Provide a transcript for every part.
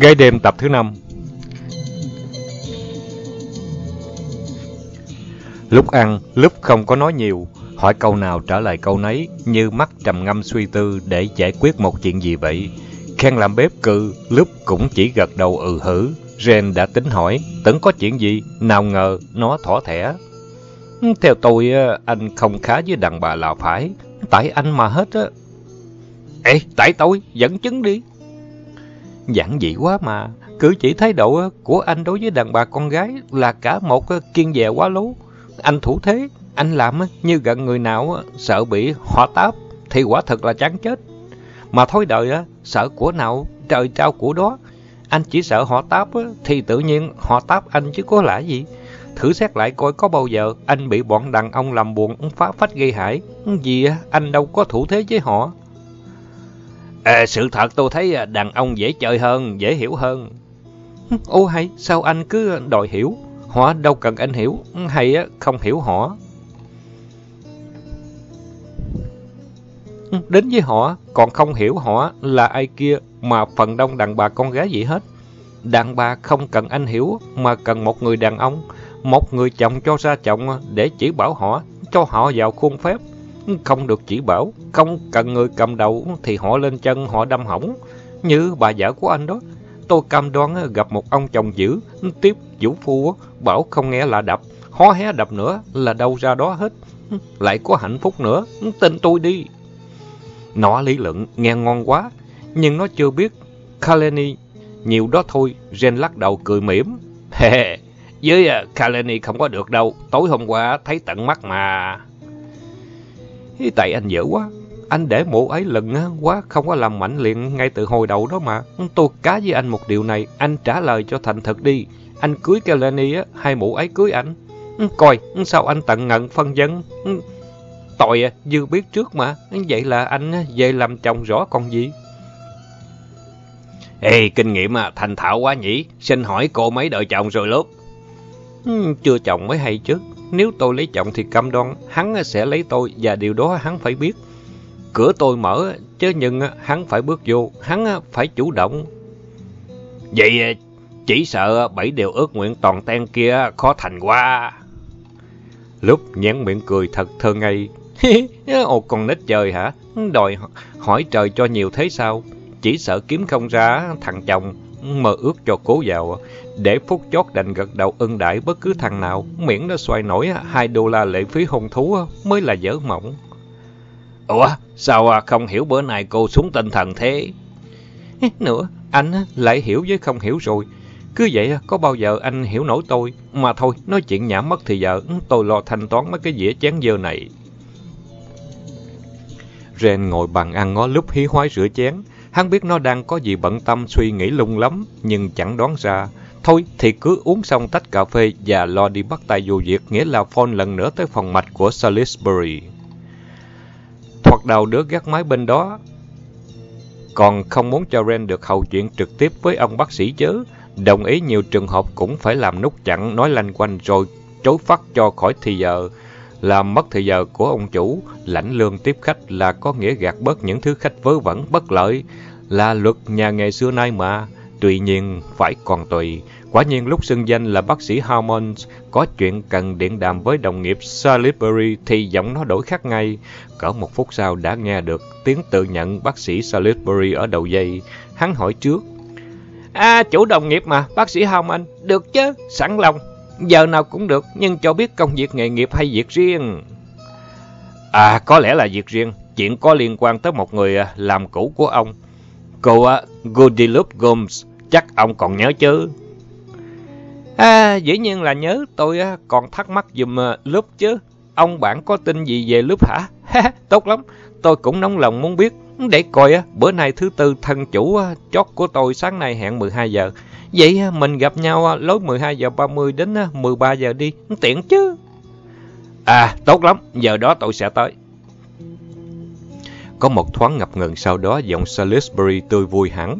Gái đêm tập thứ 5 Lúc ăn, lúc không có nói nhiều, hỏi câu nào trả lời câu nấy, như mắt trầm ngâm suy tư để giải quyết một chuyện gì vậy. Khen làm bếp cư, lúc cũng chỉ gật đầu ừ hử. Ren đã tính hỏi, tưởng có chuyện gì, nào ngờ nó thỏ thẻ. Theo tôi, anh không khá với đàn bà là phải, tại anh mà hết á. Ê, tại tôi, dẫn chứng đi. Giản dị quá mà, cử chỉ thái độ của anh đối với đàn bà con gái là cả một kiên dè quá lố. Anh thủ thế, anh làm như gần người nào sợ bị họ táp thì quả thật là chán chết. Mà thôi đời sợ của nào trời trao của đó. Anh chỉ sợ họ táp thì tự nhiên họ táp anh chứ có lạ gì. Thử xét lại coi có bao giờ anh bị bọn đàn ông làm buồn phá phách gây hại. Vì anh đâu có thủ thế với họ. À, sự thật tôi thấy à, đàn ông dễ chơi hơn, dễ hiểu hơn. Ô hay, sao anh cứ đòi hiểu? Họ đâu cần anh hiểu, hay không hiểu họ. Ừ, đến với họ, còn không hiểu họ là ai kia mà phần đông đàn bà con gái gì hết. Đàn bà không cần anh hiểu mà cần một người đàn ông, một người chồng cho ra chồng à, để chỉ bảo họ, cho họ vào khuôn phép. Không được chỉ bảo, không cần người cầm đầu thì họ lên chân họ đâm hỏng. Như bà vợ của anh đó, tôi cam đoan gặp một ông chồng dữ, tiếp vũ phu, bảo không nghe là đập, hó hé đập nữa là đâu ra đó hết. Lại có hạnh phúc nữa, tin tôi đi. Nó lý luận nghe ngon quá, nhưng nó chưa biết Kaleni nhiều đó thôi, Jen lắc đầu cười mỉm. Hè, với à, Kaleni không có được đâu, tối hôm qua thấy tận mắt mà. Tại anh dở quá, anh để mụ ấy lần quá không có làm mạnh liền ngay từ hồi đầu đó mà. Tôi cá với anh một điều này, anh trả lời cho thành thật đi. Anh cưới Kelani á, hay mụ ấy cưới anh? Ừ, coi, sao anh tận ngận phân dân? Ừ, tội à, dư biết trước mà, vậy là anh về làm chồng rõ còn gì? Ê, kinh nghiệm à, thành thạo quá nhỉ, xin hỏi cô mấy đời chồng rồi lớp. Ừ, chưa chồng mới hay chứ, nếu tôi lấy chồng thì cam đoan, hắn sẽ lấy tôi và điều đó hắn phải biết. Cửa tôi mở, chứ nhưng hắn phải bước vô, hắn phải chủ động. Vậy chỉ sợ bảy điều ước nguyện toàn ten kia khó thành quá. Lúc nhãn miệng cười thật thơ ngây. Ồ con nít trời hả? Đòi hỏi trời cho nhiều thế sao? Chỉ sợ kiếm không ra thằng chồng, mơ ước cho cố vào. Để phút chót đành gật đầu ân đại bất cứ thằng nào, miễn nó xoay nổi hai đô la lệ phí hôn thú mới là dở mộng. Ủa, sao không hiểu bữa nay cô xuống tinh thần thế? Nữa, anh lại hiểu với không hiểu rồi. Cứ vậy, có bao giờ anh hiểu nổi tôi? Mà thôi, nói chuyện nhảm mất thì giờ, tôi lo thanh toán mấy cái dĩa chén dơ này. Ren ngồi bàn ăn ngó lúc hí hoái rửa chén. Hắn biết nó đang có gì bận tâm suy nghĩ lung lắm, nhưng chẳng đoán ra. Thôi thì cứ uống xong tách cà phê và lo đi bắt tay vô việc, nghĩa là phone lần nữa tới phòng mạch của Salisbury. Thoạt đầu đứa gác máy bên đó, còn không muốn cho Ren được hầu chuyện trực tiếp với ông bác sĩ chứ. Đồng ý nhiều trường hợp cũng phải làm nút chặn nói lanh quanh rồi chối phát cho khỏi thì giờ. Làm mất thời giờ của ông chủ, lãnh lương tiếp khách là có nghĩa gạt bớt những thứ khách vớ vẩn bất lợi, là luật nhà nghề xưa nay mà. Tuy nhiên, phải còn tùy. Quả nhiên lúc xưng danh là bác sĩ Harmons có chuyện cần điện đàm với đồng nghiệp Salisbury thì giọng nó đổi khác ngay. Cỡ một phút sau đã nghe được tiếng tự nhận bác sĩ Salisbury ở đầu dây. Hắn hỏi trước. À, chủ đồng nghiệp mà, bác sĩ Harmon. Được chứ, sẵn lòng. Giờ nào cũng được, nhưng cho biết công việc nghề nghiệp hay việc riêng. À, có lẽ là việc riêng. Chuyện có liên quan tới một người làm cũ của ông. Cô Goodillup Gomes, chắc ông còn nhớ chứ? À, dĩ nhiên là nhớ, tôi à, còn thắc mắc dùm à, lúc chứ. Ông bạn có tin gì về lúc hả? Tốt lắm, tôi cũng nóng lòng muốn biết. Để coi, à, bữa nay thứ tư thân chủ chót của tôi sáng nay hẹn 12 giờ. Vậy mình gặp nhau lối 12 giờ 30 đến 13 giờ đi, tiện chứ. À, tốt lắm, giờ đó tôi sẽ tới. Có một thoáng ngập ngừng sau đó giọng Salisbury tươi vui hẳn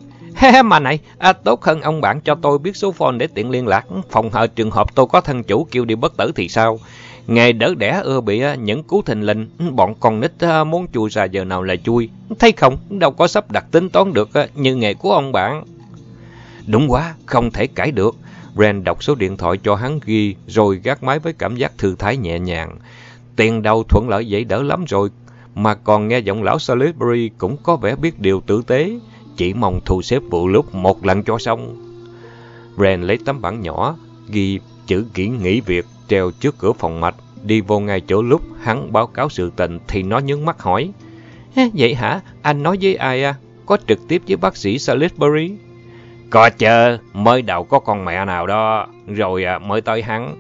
mà này, à, tốt hơn ông bạn cho tôi biết số phone để tiện liên lạc. Phòng hờ trường hợp tôi có thân chủ kêu đi bất tử thì sao? Nghề đỡ đẻ ưa bị à, những cú thình lình, bọn con nít à, muốn chui ra giờ nào là chui. Thấy không, đâu có sắp đặt tính toán được à, như nghề của ông bạn. Đúng quá, không thể cãi được. Ren đọc số điện thoại cho hắn ghi, rồi gác máy với cảm giác thư thái nhẹ nhàng. Tiền đầu thuận lợi dễ đỡ lắm rồi, mà còn nghe giọng lão Salisbury cũng có vẻ biết điều tử tế, chỉ mong thu xếp vụ lúc một lần cho xong. Ren lấy tấm bảng nhỏ, ghi chữ kỹ nghỉ việc treo trước cửa phòng mạch, đi vô ngay chỗ lúc hắn báo cáo sự tình thì nó nhướng mắt hỏi. Vậy hả? Anh nói với ai à? Có trực tiếp với bác sĩ Salisbury? Có chờ, mới đầu có con mẹ nào đó, rồi à, mới tới hắn.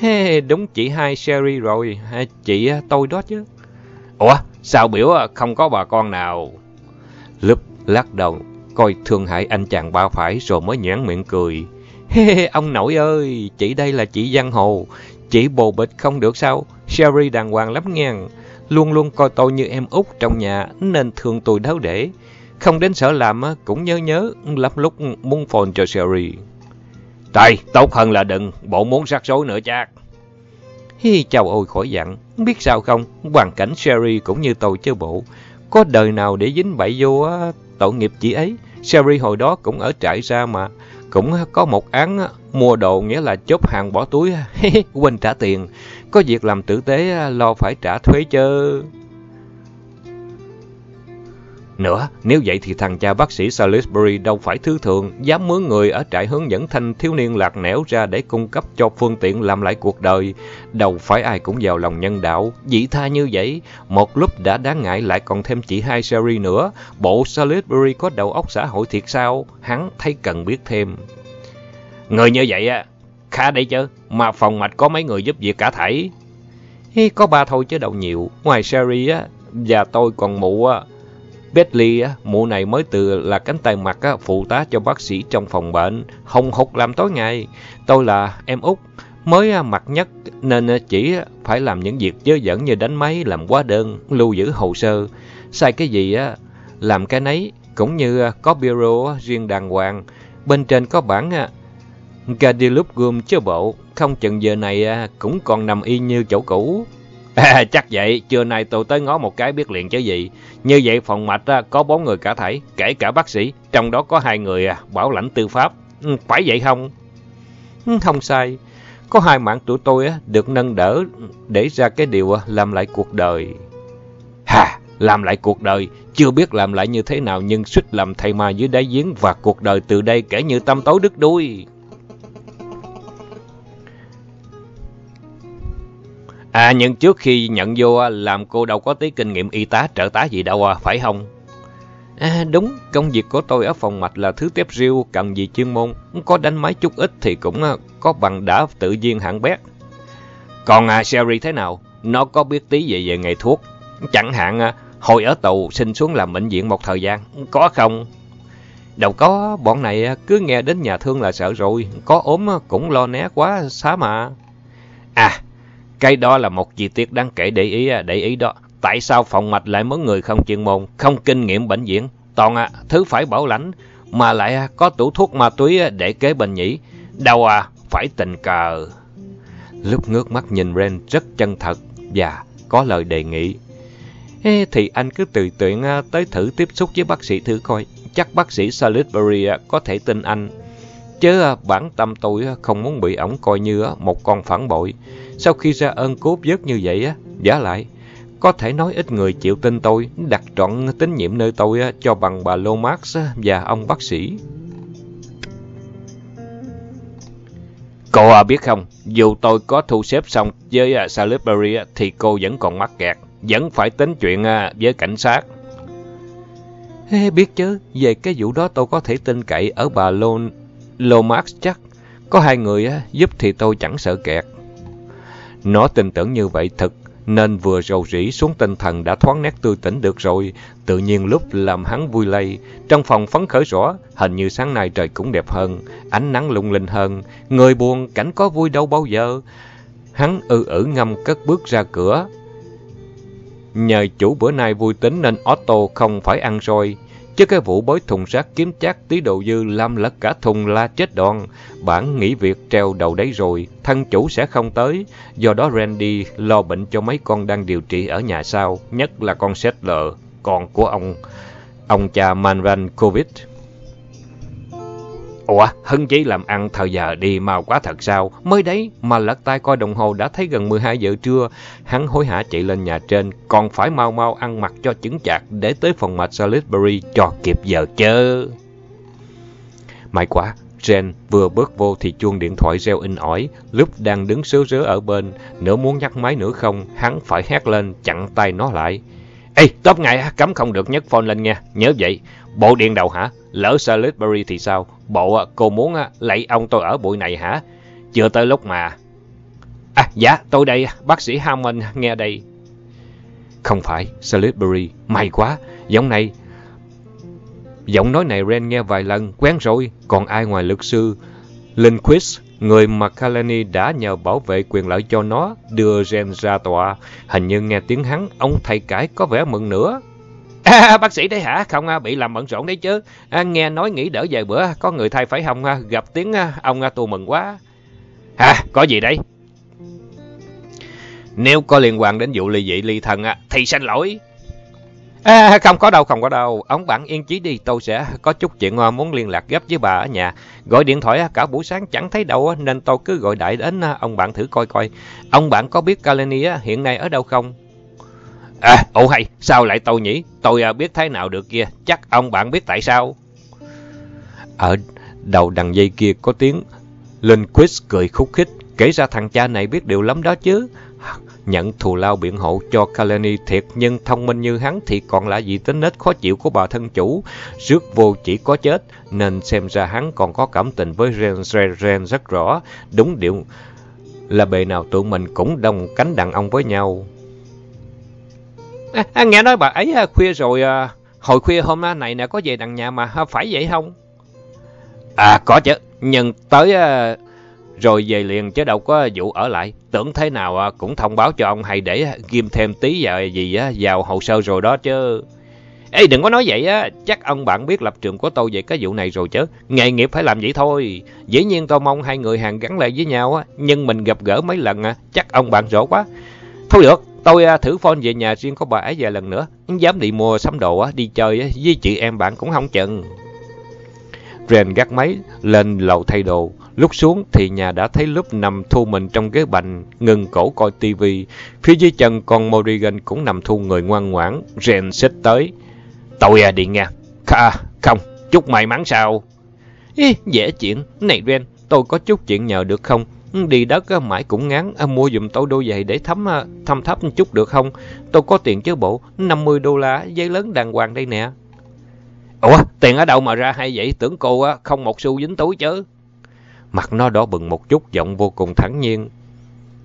Hey, đúng chị hai Sherry rồi, à, chị à, tôi đó chứ. Ủa, sao biểu à, không có bà con nào? Lúc lắc đầu, coi thương hại anh chàng ba phải rồi mới nhãn miệng cười. Hê, ông nội ơi, chị đây là chị Giang Hồ, chị bồ bịch không được sao? Sherry đàng hoàng lắm nghe, luôn luôn coi tôi như em út trong nhà nên thường tôi đáo để. Không đến sở làm cũng nhớ nhớ, lắm lúc muốn phone cho Sherry. Trời, tốt hơn là đừng, bộ muốn rắc rối nữa chắc. Hi, chào ôi khỏi dặn, biết sao không, hoàn cảnh Sherry cũng như tôi chứ bộ. Có đời nào để dính bậy vô á, tội nghiệp chị ấy. Sherry hồi đó cũng ở trại ra mà, cũng có một án mua đồ nghĩa là chốt hàng bỏ túi, quên trả tiền. Có việc làm tử tế lo phải trả thuế chứ. Nữa, nếu vậy thì thằng cha bác sĩ Salisbury đâu phải thứ thường, dám mướn người ở trại hướng dẫn thanh thiếu niên lạc nẻo ra để cung cấp cho phương tiện làm lại cuộc đời. Đâu phải ai cũng giàu lòng nhân đạo, dĩ tha như vậy, một lúc đã đáng ngại lại còn thêm chị hai Sherry nữa. Bộ Salisbury có đầu óc xã hội thiệt sao? Hắn thấy cần biết thêm. Người như vậy á, khá đấy chứ, mà phòng mạch có mấy người giúp việc cả thảy. Hi, có ba thôi chứ đâu nhiều, ngoài Sherry á, và tôi còn mụ á, Bentley, mụ này mới từ là cánh tay mặt phụ tá cho bác sĩ trong phòng bệnh, hồng hục làm tối ngày. Tôi là em út, mới à, mặt nhất nên à, chỉ à, phải làm những việc dơ dẫn như đánh máy, làm hóa đơn, lưu giữ hồ sơ. Sai cái gì á, làm cái nấy, cũng như có bureau riêng đàng hoàng. Bên trên có bản Gadilup gồm chứ bộ, không chừng giờ này cũng còn nằm y như chỗ cũ. À, chắc vậy, trưa nay tôi tới ngó một cái biết liền chứ gì. Như vậy phòng mạch có bốn người cả thảy, kể cả bác sĩ, trong đó có hai người à, bảo lãnh tư pháp. Ừ, phải vậy không? Ừ, không sai. Có hai mạng tụi tôi được nâng đỡ để ra cái điều à, làm lại cuộc đời. Hà, làm lại cuộc đời, chưa biết làm lại như thế nào nhưng suýt làm thầy ma dưới đáy giếng và cuộc đời từ đây kể như tâm tối đứt đuôi. À, nhưng trước khi nhận vô à, làm cô đâu có tí kinh nghiệm y tá, trợ tá gì đâu à, phải không? À, đúng, công việc của tôi ở phòng mạch là thứ tiếp riêu, cần gì chuyên môn. Có đánh máy chút ít thì cũng à, có bằng đã tự nhiên hạng bét. Còn à, Sherry thế nào? Nó có biết tí gì về nghề thuốc? Chẳng hạn à, hồi ở tù xin xuống làm bệnh viện một thời gian, có không? Đâu có, bọn này à, cứ nghe đến nhà thương là sợ rồi, có ốm cũng lo né quá, xá mà. À, cái đó là một chi tiết đáng kể để ý, à, để ý đó. Tại sao phòng mạch lại mướn người không chuyên môn, không kinh nghiệm bệnh viện? Toàn à, thứ phải bảo lãnh, mà lại à, có tủ thuốc ma túy à, để kế bên nhỉ? Đâu à, phải tình cờ. Lúc ngước mắt nhìn Ren rất chân thật và có lời đề nghị. Ê, thì anh cứ tùy tiện tới thử tiếp xúc với bác sĩ thử coi. Chắc bác sĩ Salisbury có thể tin anh. Chứ à, bản tâm tôi à, không muốn bị ổng coi như à, một con phản bội. Sau khi ra ơn cốt vớt như vậy, á, giả lại, có thể nói ít người chịu tin tôi, đặt trọn tín nhiệm nơi tôi á, cho bằng bà Lomax và ông bác sĩ. Cô à, biết không, dù tôi có thu xếp xong với uh, Salisbury thì cô vẫn còn mắc kẹt, vẫn phải tính chuyện uh, với cảnh sát. Ê, biết chứ, về cái vụ đó tôi có thể tin cậy ở bà Lon Lomax chắc. Có hai người giúp thì tôi chẳng sợ kẹt. Nó tin tưởng như vậy thật, nên vừa rầu rĩ xuống tinh thần đã thoáng nét tươi tỉnh được rồi, tự nhiên lúc làm hắn vui lây. Trong phòng phấn khởi rõ, hình như sáng nay trời cũng đẹp hơn, ánh nắng lung linh hơn, người buồn cảnh có vui đâu bao giờ. Hắn ư ử ngâm cất bước ra cửa. Nhờ chủ bữa nay vui tính nên Otto không phải ăn rồi. Chứ cái vụ bới thùng rác kiếm chác tí đồ dư làm lật cả thùng la chết đòn. Bản nghỉ việc treo đầu đấy rồi, thân chủ sẽ không tới. Do đó Randy lo bệnh cho mấy con đang điều trị ở nhà sau, nhất là con Settler, con của ông ông cha Manvan Covid. Ủa, hưng chí làm ăn thời giờ đi mau quá thật sao? Mới đấy mà lật tay coi đồng hồ đã thấy gần 12 giờ trưa. Hắn hối hả chạy lên nhà trên, còn phải mau mau ăn mặc cho chứng chạc để tới phòng mạch Salisbury cho kịp giờ chứ. May quá, Jen vừa bước vô thì chuông điện thoại reo in ỏi, lúc đang đứng sớ rớ ở bên, nửa muốn nhắc máy nữa không, hắn phải hét lên chặn tay nó lại. Ê, tốt ngại cấm không được nhấc phone lên nha, nhớ vậy. Bộ điện đầu hả? Lỡ Salisbury thì sao? Bộ à, cô muốn à, lấy ông tôi ở bụi này hả? Chưa tới lúc mà. À, dạ, tôi đây, à, bác sĩ Hammond nghe đây. Không phải, Salisbury, may quá, giống này. Giọng nói này Ren nghe vài lần, quen rồi, còn ai ngoài luật sư Lindquist, người mà Kalani đã nhờ bảo vệ quyền lợi cho nó, đưa Ren ra tòa. Hình như nghe tiếng hắn, ông thầy cãi có vẻ mừng nữa. À, bác sĩ đấy hả? Không à, bị làm bận rộn đấy chứ. À, nghe nói nghỉ đỡ vài bữa, có người thay phải không? À, gặp tiếng à, ông tôi mừng quá. À, có gì đấy. Nếu có liên quan đến vụ ly dị ly thân thì xin lỗi. À, không có đâu, không có đâu. Ông bạn yên chí đi, tôi sẽ có chút chuyện muốn liên lạc gấp với bà ở nhà. Gọi điện thoại cả buổi sáng chẳng thấy đâu nên tôi cứ gọi đại đến ông bạn thử coi coi. Ông bạn có biết Kalani hiện nay ở đâu không? À, ồ hay, sao lại tôi nhỉ? Tôi à, biết thế nào được kia, chắc ông bạn biết tại sao. Ở đầu đằng dây kia có tiếng Lindquist cười khúc khích, kể ra thằng cha này biết điều lắm đó chứ. Nhận thù lao biện hộ cho Kalani thiệt nhưng thông minh như hắn thì còn là gì tính nết khó chịu của bà thân chủ. Rước vô chỉ có chết, nên xem ra hắn còn có cảm tình với Ren, Ren, Ren rất rõ. Đúng điệu là bề nào tụi mình cũng đồng cánh đàn ông với nhau. À, nghe nói bà ấy à, khuya rồi, à, hồi khuya hôm à, này nè có về đằng nhà mà, phải vậy không? À có chứ, nhưng tới rồi về liền chứ đâu có vụ ở lại. Tưởng thế nào cũng thông báo cho ông hay để ghim thêm tí vào gì vào hồ sơ rồi đó chứ. Ê đừng có nói vậy á, chắc ông bạn biết lập trường của tôi về cái vụ này rồi chứ. Nghề nghiệp phải làm vậy thôi. Dĩ nhiên tôi mong hai người hàng gắn lại với nhau á, nhưng mình gặp gỡ mấy lần á, chắc ông bạn rõ quá. Thôi được, Tôi à, thử phone về nhà riêng có bà ấy vài lần nữa. Dám đi mua sắm đồ, à, đi chơi à, với chị em bạn cũng không chừng. Ren gắt máy lên lầu thay đồ. Lúc xuống thì nhà đã thấy lúc nằm thu mình trong ghế bành, ngừng cổ coi tivi. Phía dưới chân con Morrigan cũng nằm thu người ngoan ngoãn. Ren xích tới. Tôi à đi nha. À, không, chúc may mắn sao? Ý, dễ chuyện. Này Ren, tôi có chút chuyện nhờ được không? Đi đất mãi cũng ngán, à, mua dùm tôi đôi giày để thấm à, thăm thấp chút được không? Tôi có tiền chứ bộ, 50 đô la, giấy lớn đàng hoàng đây nè. Ủa, tiền ở đâu mà ra hay vậy? Tưởng cô không một xu dính túi chứ. Mặt nó đỏ bừng một chút, giọng vô cùng thẳng nhiên.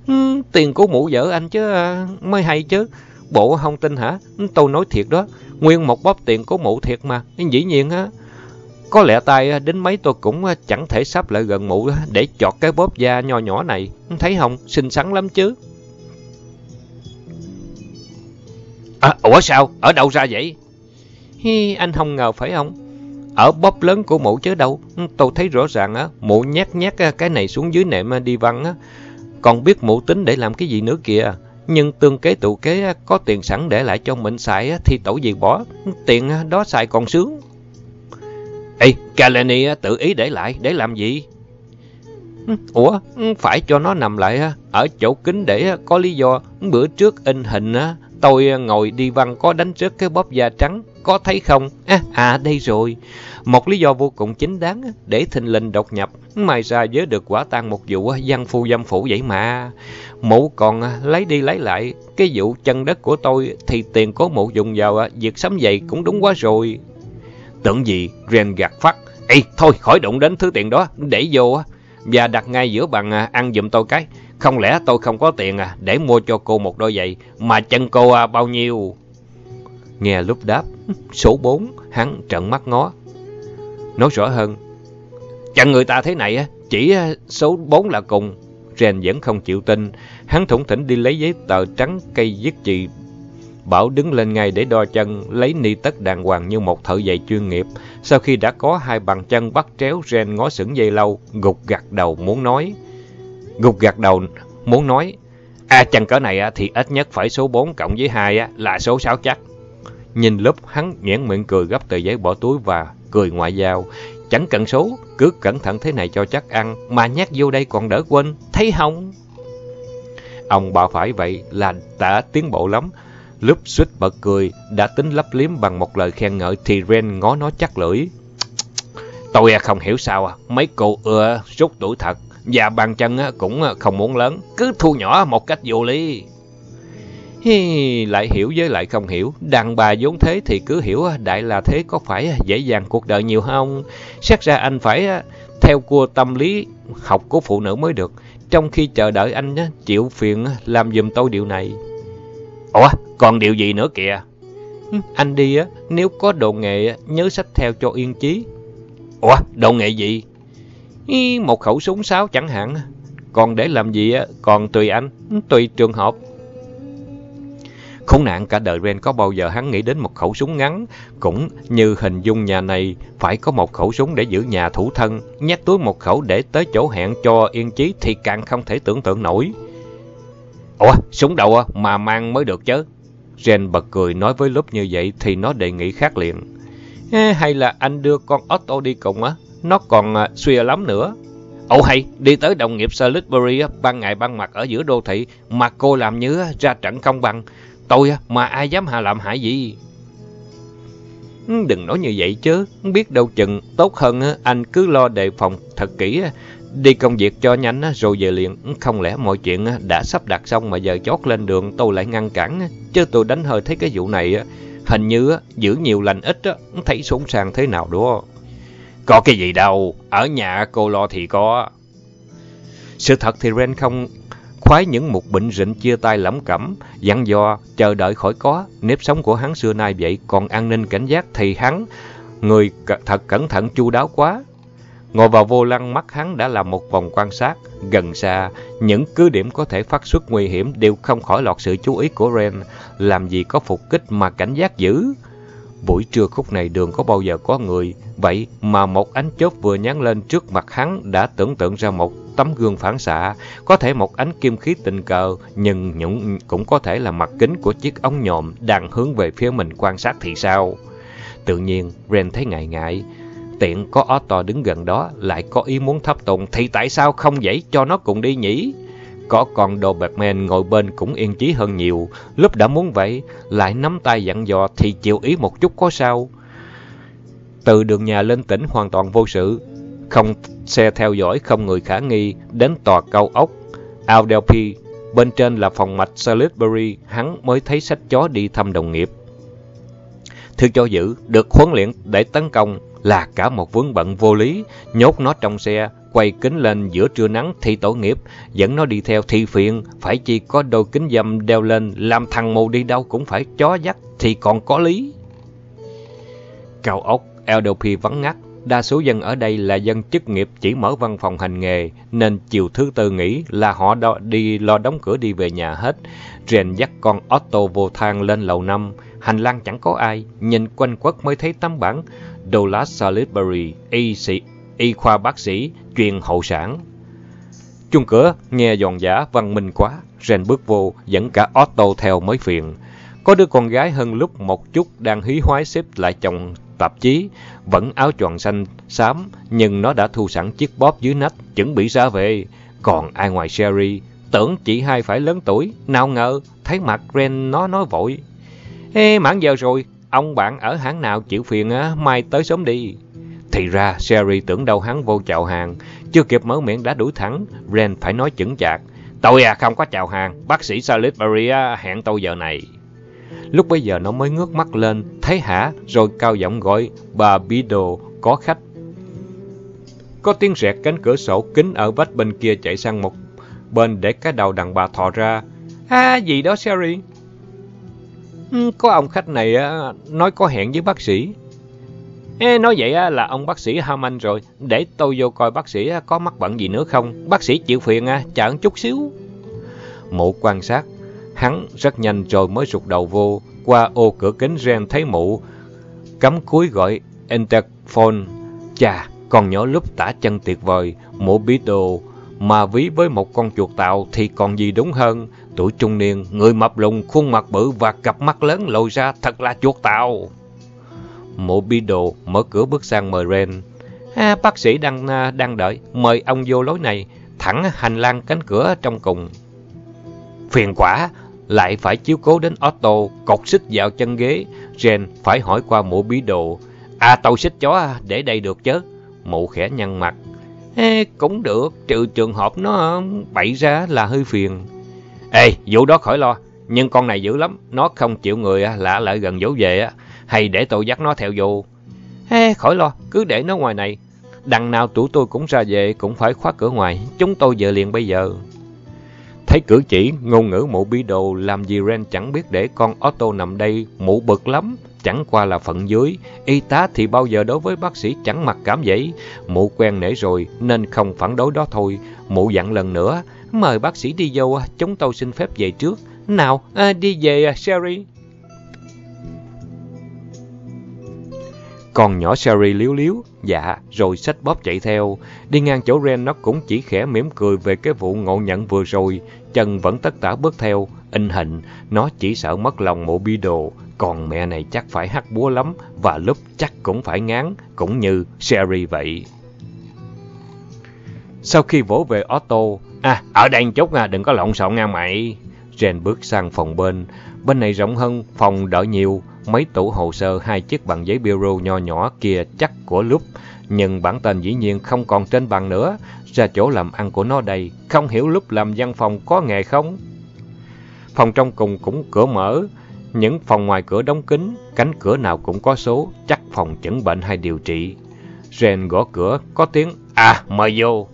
Ừ, tiền của mụ vợ anh chứ, à, mới hay chứ. Bộ không tin hả? Tôi nói thiệt đó, nguyên một bóp tiền của mụ thiệt mà. Dĩ nhiên á, có lẽ tay à, đến mấy tôi cũng à, chẳng thể sắp lại gần mụ à, để chọt cái bóp da nho nhỏ này. Thấy không? Xinh xắn lắm chứ. À, ủa sao? Ở đâu ra vậy? Hi, anh không ngờ phải không? Ở bóp lớn của mụ chứ đâu. Tôi thấy rõ ràng á, mụ nhát nhát cái này xuống dưới nệm đi văn á. Còn biết mụ tính để làm cái gì nữa kìa. Nhưng tương kế tụ kế có tiền sẵn để lại cho mình xài thì tổ gì bỏ. Tiền đó xài còn sướng. Ê, Kalani tự ý để lại, để làm gì? Ủa, phải cho nó nằm lại ở chỗ kính để có lý do. Bữa trước in hình tôi ngồi đi văn có đánh rớt cái bóp da trắng, có thấy không? À, à đây rồi. Một lý do vô cùng chính đáng để thình lình đột nhập, mai ra với được quả tan một vụ gian phu dâm phủ vậy mà. Mụ còn à, lấy đi lấy lại cái vụ chân đất của tôi thì tiền của mụ dùng vào việc sắm giày cũng đúng quá rồi. Tưởng gì Ren gạt phát. Ê, thôi khỏi đụng đến thứ tiền đó, để vô và đặt ngay giữa bàn à, ăn giùm tôi cái. Không lẽ tôi không có tiền à để mua cho cô một đôi giày mà chân cô à, bao nhiêu? Nghe lúc đáp, số 4, hắn trận mắt ngó. Nói rõ hơn, chân người ta thế này á, chỉ à, số 4 là cùng. Ren vẫn không chịu tin, hắn thủng thỉnh đi lấy giấy tờ trắng cây viết chì Bảo đứng lên ngay để đo chân, lấy ni tất đàng hoàng như một thợ giày chuyên nghiệp. Sau khi đã có hai bàn chân bắt tréo, Ren ngó sững dây lâu, gục gặt đầu muốn nói. Gục gặt đầu muốn nói, À chân cỡ này thì ít nhất phải số 4 cộng với 2 là số 6 chắc. Nhìn lúc hắn nhãn miệng cười gấp tờ giấy bỏ túi và cười ngoại giao. chẳng cần số, cứ cẩn thận thế này cho chắc ăn, mà nhát vô đây còn đỡ quên, thấy không? Ông bảo phải vậy là đã tiến bộ lắm. Lúc suýt bật cười, đã tính lấp liếm bằng một lời khen ngợi thì Ren ngó nó chắc lưỡi. Tôi không hiểu sao à, mấy cô ưa rút tuổi thật, và bàn chân cũng không muốn lớn, cứ thu nhỏ một cách vô lý. Hi, lại hiểu với lại không hiểu, đàn bà vốn thế thì cứ hiểu đại là thế có phải dễ dàng cuộc đời nhiều không? Xét ra anh phải theo cua tâm lý học của phụ nữ mới được, trong khi chờ đợi anh chịu phiền làm giùm tôi điều này. Ủa, còn điều gì nữa kìa? Anh đi á, nếu có đồ nghệ nhớ sách theo cho yên chí. Ủa, đồ nghệ gì? Một khẩu súng sáo chẳng hạn. Còn để làm gì á, còn tùy anh, tùy trường hợp. Khốn nạn cả đời Ren có bao giờ hắn nghĩ đến một khẩu súng ngắn, cũng như hình dung nhà này phải có một khẩu súng để giữ nhà thủ thân, nhét túi một khẩu để tới chỗ hẹn cho yên chí thì càng không thể tưởng tượng nổi. Ủa, súng đâu mà mang mới được chứ? Jen bật cười nói với lúc như vậy thì nó đề nghị khác liền. Ê, hay là anh đưa con Otto đi cùng á? Nó còn uh, lắm nữa. Ồ hay, đi tới đồng nghiệp Salisbury ban ngày ban mặt ở giữa đô thị mà cô làm như ra trận công bằng. Tôi mà ai dám hạ làm hại gì? Ừ, đừng nói như vậy chứ, biết đâu chừng tốt hơn anh cứ lo đề phòng thật kỹ, đi công việc cho nhanh rồi về liền. Không lẽ mọi chuyện đã sắp đặt xong mà giờ chót lên đường tôi lại ngăn cản, chứ tôi đánh hơi thấy cái vụ này hình như giữ nhiều lành ít, thấy sốn sàng thế nào đó. Có cái gì đâu, ở nhà cô lo thì có. Sự thật thì Ren không khoái những mục bệnh rịnh chia tay lẩm cẩm, dặn dò, chờ đợi khỏi có. Nếp sống của hắn xưa nay vậy, còn an ninh cảnh giác thì hắn, người thật cẩn thận chu đáo quá. Ngồi vào vô lăng mắt hắn đã làm một vòng quan sát, gần xa, những cứ điểm có thể phát xuất nguy hiểm đều không khỏi lọt sự chú ý của Ren, làm gì có phục kích mà cảnh giác dữ. Buổi trưa khúc này đường có bao giờ có người, vậy mà một ánh chớp vừa nhán lên trước mặt hắn đã tưởng tượng ra một tấm gương phản xạ, có thể một ánh kim khí tình cờ, nhưng những cũng có thể là mặt kính của chiếc ống nhòm đang hướng về phía mình quan sát thì sao. Tự nhiên, Ren thấy ngại ngại, tiện có Otto đứng gần đó lại có ý muốn thấp tùng thì tại sao không dãy cho nó cùng đi nhỉ? Có con đồ Batman ngồi bên cũng yên chí hơn nhiều, lúc đã muốn vậy, lại nắm tay dặn dò thì chịu ý một chút có sao. Từ đường nhà lên tỉnh hoàn toàn vô sự, không xe theo dõi, không người khả nghi, đến tòa cao ốc. Adelphi, bên trên là phòng mạch Salisbury, hắn mới thấy sách chó đi thăm đồng nghiệp. Thư cho giữ, được huấn luyện để tấn công là cả một vướng bận vô lý, nhốt nó trong xe, quay kính lên giữa trưa nắng thì tội nghiệp, dẫn nó đi theo thi phiền, phải chỉ có đôi kính dâm đeo lên, làm thằng mù đi đâu cũng phải chó dắt thì còn có lý. Cao ốc, LDP vắng ngắt, đa số dân ở đây là dân chức nghiệp chỉ mở văn phòng hành nghề, nên chiều thứ tư nghỉ là họ đo đi lo đóng cửa đi về nhà hết. Ren dắt con Otto vô thang lên lầu năm, hành lang chẳng có ai, nhìn quanh quất mới thấy tấm bảng Douglas Salisbury, y sĩ y khoa bác sĩ, chuyên hậu sản. Chung cửa, nghe giòn giả, văn minh quá. Ren bước vô, dẫn cả Otto theo mới phiền. Có đứa con gái hơn lúc một chút đang hí hoái xếp lại chồng tạp chí, vẫn áo choàng xanh xám, nhưng nó đã thu sẵn chiếc bóp dưới nách, chuẩn bị ra về. Còn ai ngoài Sherry, tưởng chị hai phải lớn tuổi, nào ngờ, thấy mặt Ren nó nói vội. Ê, mãn giờ rồi, ông bạn ở hãng nào chịu phiền á, mai tới sớm đi. Thì ra, Sherry tưởng đâu hắn vô chào hàng. Chưa kịp mở miệng đã đuổi thẳng. Ren phải nói chững chạc. Tôi à, không có chào hàng. Bác sĩ Salisbury hẹn tôi giờ này. Lúc bây giờ nó mới ngước mắt lên, thấy hả, rồi cao giọng gọi, bà Bido, có khách. Có tiếng rẹt cánh cửa sổ kính ở vách bên kia chạy sang một bên để cái đầu đàn bà thò ra. À, gì đó Sherry? Có ông khách này nói có hẹn với bác sĩ. Ê, nói vậy là ông bác sĩ ham anh rồi, để tôi vô coi bác sĩ có mắc bận gì nữa không. Bác sĩ chịu phiền, à, chờ chút xíu. Mụ quan sát, hắn rất nhanh rồi mới rụt đầu vô, qua ô cửa kính ren thấy mụ, cắm cúi gọi Interphone. Chà, còn nhỏ lúc tả chân tuyệt vời, mụ bí đồ, mà ví với một con chuột tạo thì còn gì đúng hơn. Tuổi trung niên, người mập lùn, khuôn mặt bự và cặp mắt lớn lồi ra thật là chuột tạo. Mộ bi đồ mở cửa bước sang mời Ren. À, bác sĩ đang à, đang đợi, mời ông vô lối này, thẳng hành lang cánh cửa trong cùng. Phiền quả, lại phải chiếu cố đến Otto, cột xích vào chân ghế. Ren phải hỏi qua mụ bí đồ. À, tàu xích chó à, để đây được chứ? Mụ khẽ nhăn mặt. Ê, cũng được, trừ trường hợp nó à, bậy ra là hơi phiền. Ê, vụ đó khỏi lo, nhưng con này dữ lắm, nó không chịu người à, lạ lại gần dỗ về, à, hay để tôi dắt nó theo vô. Ê, khỏi lo, cứ để nó ngoài này. Đằng nào tụi tôi cũng ra về, cũng phải khóa cửa ngoài, chúng tôi giờ liền bây giờ. Thấy cử chỉ, ngôn ngữ mụ bí đồ làm gì Ren chẳng biết để con Otto nằm đây, mụ bực lắm, chẳng qua là phận dưới. Y tá thì bao giờ đối với bác sĩ chẳng mặc cảm vậy. Mụ quen nể rồi nên không phản đối đó thôi. Mụ dặn lần nữa, mời bác sĩ đi vô, chúng tôi xin phép về trước. Nào, à, đi về à, Sherry. Con nhỏ Sherry liếu liếu, dạ, rồi sách bóp chạy theo. Đi ngang chỗ Ren nó cũng chỉ khẽ mỉm cười về cái vụ ngộ nhận vừa rồi. Chân vẫn tất tả bước theo, in hình, nó chỉ sợ mất lòng mộ bi đồ. Còn mẹ này chắc phải hắt búa lắm, và lúc chắc cũng phải ngán, cũng như Sherry vậy. Sau khi vỗ về Otto, à, ở đây chút à, đừng có lộn xộn nha mày. Ren bước sang phòng bên, bên này rộng hơn, phòng đỡ nhiều, mấy tủ hồ sơ, hai chiếc bằng giấy bureau nho nhỏ kia chắc của lúc, nhưng bản tên dĩ nhiên không còn trên bàn nữa, ra chỗ làm ăn của nó đây, không hiểu lúc làm văn phòng có nghề không? Phòng trong cùng cũng cửa mở, những phòng ngoài cửa đóng kín, cánh cửa nào cũng có số, chắc phòng chẩn bệnh hay điều trị. Ren gõ cửa, có tiếng, à, mời vô.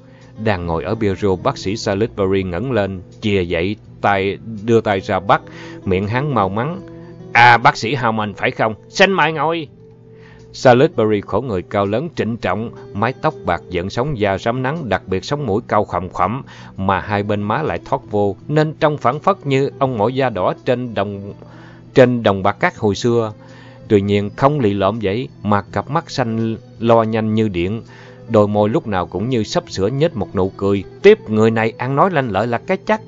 Đang ngồi ở bureau, bác sĩ Salisbury ngẩng lên, chìa dậy, tay đưa tay ra bắt, miệng hắn mau mắng. À, bác sĩ Hammond phải không? Xin mời ngồi. Salisbury khổ người cao lớn trịnh trọng, mái tóc bạc dẫn sóng da rám nắng, đặc biệt sống mũi cao khẩm khẩm, mà hai bên má lại thoát vô, nên trông phản phất như ông mỏi da đỏ trên đồng trên đồng bạc cát hồi xưa. Tuy nhiên không lì lợm vậy, mà cặp mắt xanh lo nhanh như điện, đôi môi lúc nào cũng như sắp sửa nhếch một nụ cười. Tiếp người này ăn nói lanh lợi là cái chắc.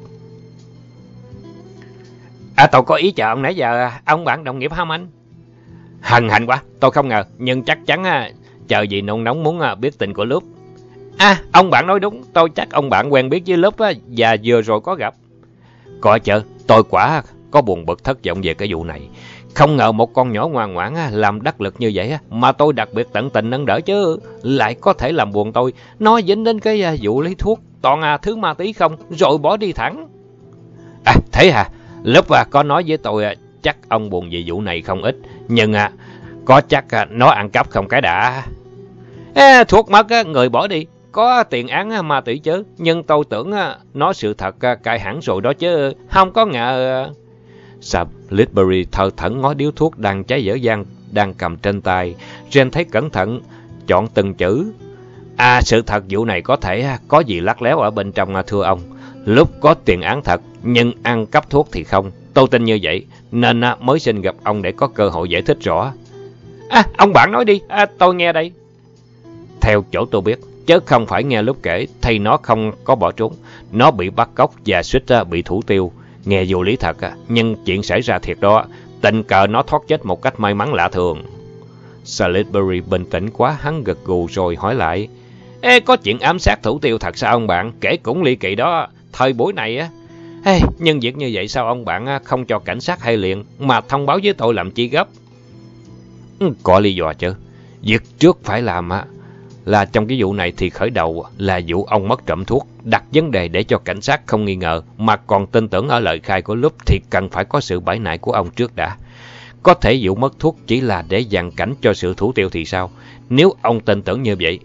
À, tôi có ý chờ ông nãy giờ, ông bạn đồng nghiệp không anh? Hân hạnh quá, tôi không ngờ, nhưng chắc chắn à, chờ gì nôn nóng muốn à, biết tình của lớp. À, ông bạn nói đúng, tôi chắc ông bạn quen biết với lớp và vừa rồi có gặp. Coi chờ, tôi quả có buồn bực thất vọng về cái vụ này. Không ngờ một con nhỏ ngoan ngoãn làm đắc lực như vậy mà tôi đặc biệt tận tình nâng đỡ chứ. Lại có thể làm buồn tôi, Nó dính đến cái à, vụ lấy thuốc, toàn à thứ ma tí không, rồi bỏ đi thẳng. À, thế hả? Lúc à, có nói với tôi à, chắc ông buồn về vụ này không ít, nhưng à, có chắc à, nó ăn cắp không cái đã. À, thuốc mất người bỏ đi, có tiền án à, ma tỷ chứ, nhưng tôi tưởng nó sự thật cai hẳn rồi đó chứ, không có ngờ... À. Sập, Lidbury thờ thẫn ngó điếu thuốc đang cháy dở dang, đang cầm trên tay. Jen thấy cẩn thận, chọn từng chữ. À, sự thật vụ này có thể có gì lắc léo ở bên trong à, thưa ông. Lúc có tiền án thật, nhưng ăn cắp thuốc thì không. Tôi tin như vậy, nên à, mới xin gặp ông để có cơ hội giải thích rõ. À, ông bạn nói đi, à, tôi nghe đây. Theo chỗ tôi biết, chứ không phải nghe lúc kể, thì nó không có bỏ trốn. Nó bị bắt cóc và suýt à, bị thủ tiêu. Nghe vô lý thật, nhưng chuyện xảy ra thiệt đó. Tình cờ nó thoát chết một cách may mắn lạ thường. Salisbury bình tĩnh quá, hắn gật gù rồi hỏi lại. Ê, có chuyện ám sát thủ tiêu thật sao ông bạn? Kể cũng ly kỳ đó. Thời buổi này á, Ê, nhưng việc như vậy sao ông bạn không cho cảnh sát hay liền mà thông báo với tôi làm chi gấp? Ừ, có lý do chứ. Việc trước phải làm á là trong cái vụ này thì khởi đầu là vụ ông mất trộm thuốc, đặt vấn đề để cho cảnh sát không nghi ngờ mà còn tin tưởng ở lời khai của lúc thì cần phải có sự bãi nại của ông trước đã. Có thể vụ mất thuốc chỉ là để dàn cảnh cho sự thủ tiêu thì sao? Nếu ông tin tưởng như vậy,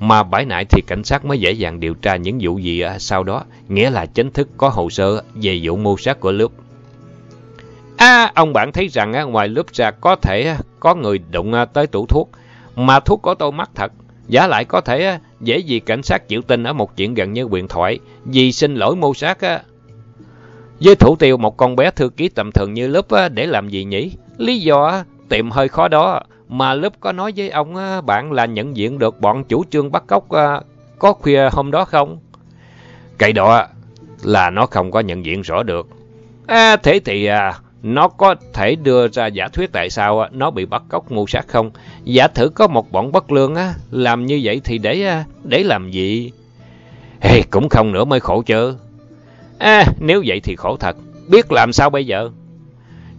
mà bãi nại thì cảnh sát mới dễ dàng điều tra những vụ gì sau đó, nghĩa là chính thức có hồ sơ về vụ mưu sát của Lúc. À, ông bạn thấy rằng ngoài Lúc ra có thể có người đụng à, tới tủ thuốc, mà thuốc có tôi mắc thật. Giả lại có thể dễ gì cảnh sát chịu tin ở một chuyện gần như quyền thoại, vì xin lỗi mưu sát. Với thủ tiêu một con bé thư ký tầm thường như lớp để làm gì nhỉ? Lý do tìm hơi khó đó. Mà lớp có nói với ông bạn là nhận diện được bọn chủ trương bắt cóc có khuya hôm đó không? Cái đó là nó không có nhận diện rõ được. À, thế thì à, nó có thể đưa ra giả thuyết tại sao nó bị bắt cóc ngu sát không? Giả thử có một bọn bất lương á, làm như vậy thì để à, để làm gì? Hey, cũng không nữa mới khổ chứ. À, nếu vậy thì khổ thật. Biết làm sao bây giờ?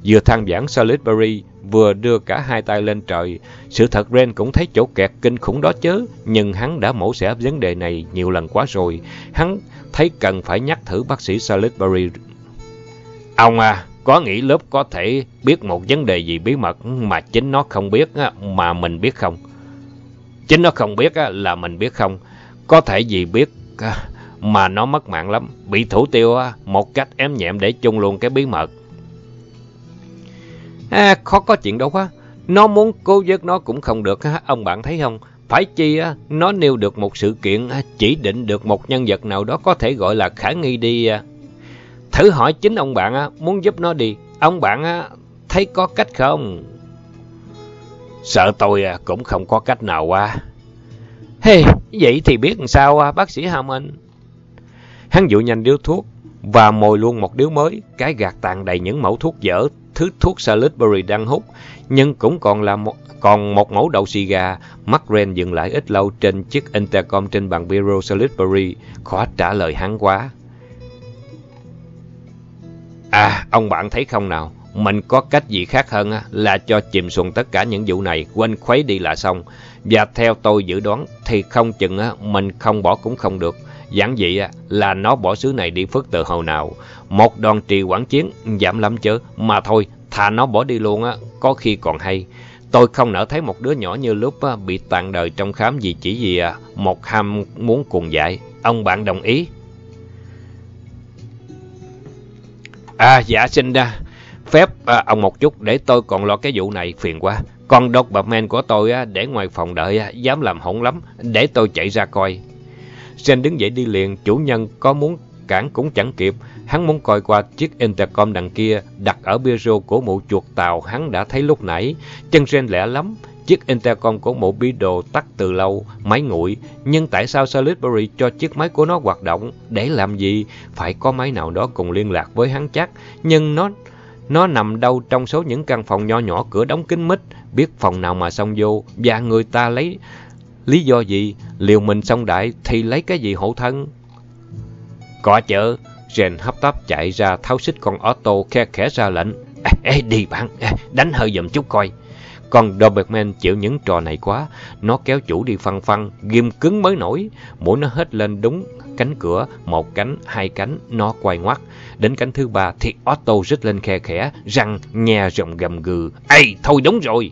Vừa than giảng Salisbury, vừa đưa cả hai tay lên trời. Sự thật Ren cũng thấy chỗ kẹt kinh khủng đó chứ, nhưng hắn đã mổ xẻ vấn đề này nhiều lần quá rồi. Hắn thấy cần phải nhắc thử bác sĩ Salisbury. Ông à, có nghĩ lớp có thể biết một vấn đề gì bí mật mà chính nó không biết mà mình biết không? Chính nó không biết là mình biết không? Có thể gì biết à, mà nó mất mạng lắm, bị thủ tiêu một cách ém nhẹm để chung luôn cái bí mật. À, khó có chuyện đâu quá. Nó muốn cố giấc nó cũng không được, ông bạn thấy không? Phải chi nó nêu được một sự kiện, à, chỉ định được một nhân vật nào đó có thể gọi là khả nghi đi. À. Thử hỏi chính ông bạn muốn giúp nó đi. Ông bạn thấy có cách không? Sợ tôi cũng không có cách nào qua. Hey, vậy thì biết làm sao bác sĩ Hammond? Hắn dụ nhanh điếu thuốc và mồi luôn một điếu mới, cái gạt tàn đầy những mẫu thuốc dở, thứ thuốc Salisbury đang hút, nhưng cũng còn là một còn một mẫu đậu xì gà. Mắt Ren dừng lại ít lâu trên chiếc intercom trên bàn bureau Salisbury, khó trả lời hắn quá. À, ông bạn thấy không nào? Mình có cách gì khác hơn là cho chìm xuồng tất cả những vụ này, quên khuấy đi là xong. Và theo tôi dự đoán thì không chừng mình không bỏ cũng không được. Giảng dị là nó bỏ xứ này đi phức từ hồi nào. Một đoàn trì quản chiến giảm lắm chứ. Mà thôi, thà nó bỏ đi luôn á, có khi còn hay. Tôi không nỡ thấy một đứa nhỏ như lúc bị tàn đời trong khám vì chỉ vì à, một ham muốn cuồng dại. Ông bạn đồng ý? À dạ xin ra. Phép à, ông một chút để tôi còn lo cái vụ này phiền quá. Con Doberman của tôi á, để ngoài phòng đợi á, dám làm hỗn lắm. Để tôi chạy ra coi. Sen đứng dậy đi liền, chủ nhân có muốn cản cũng chẳng kịp. Hắn muốn coi qua chiếc intercom đằng kia, đặt ở bureau của mụ chuột tàu hắn đã thấy lúc nãy. Chân Sen lẻ lắm, chiếc intercom của mụ đồ tắt từ lâu, máy nguội. Nhưng tại sao Salisbury cho chiếc máy của nó hoạt động? Để làm gì? Phải có máy nào đó cùng liên lạc với hắn chắc. Nhưng nó... Nó nằm đâu trong số những căn phòng nho nhỏ cửa đóng kín mít, biết phòng nào mà xông vô, và người ta lấy lý do gì, liều mình xông đại thì lấy cái gì hộ thân. Có chợ, Ren hấp tấp chạy ra tháo xích con Otto khe khẽ ra lệnh. Ê, ê đi bạn, ê, đánh hơi giùm chút coi. Còn Doberman chịu những trò này quá, nó kéo chủ đi phăng phăng, ghim cứng mới nổi. Mũi nó hết lên đúng cánh cửa, một cánh, hai cánh, nó quay ngoắt. Đến cánh thứ ba thì Otto rít lên khe khẽ, răng nhè rộng gầm gừ. Ê, thôi đúng rồi!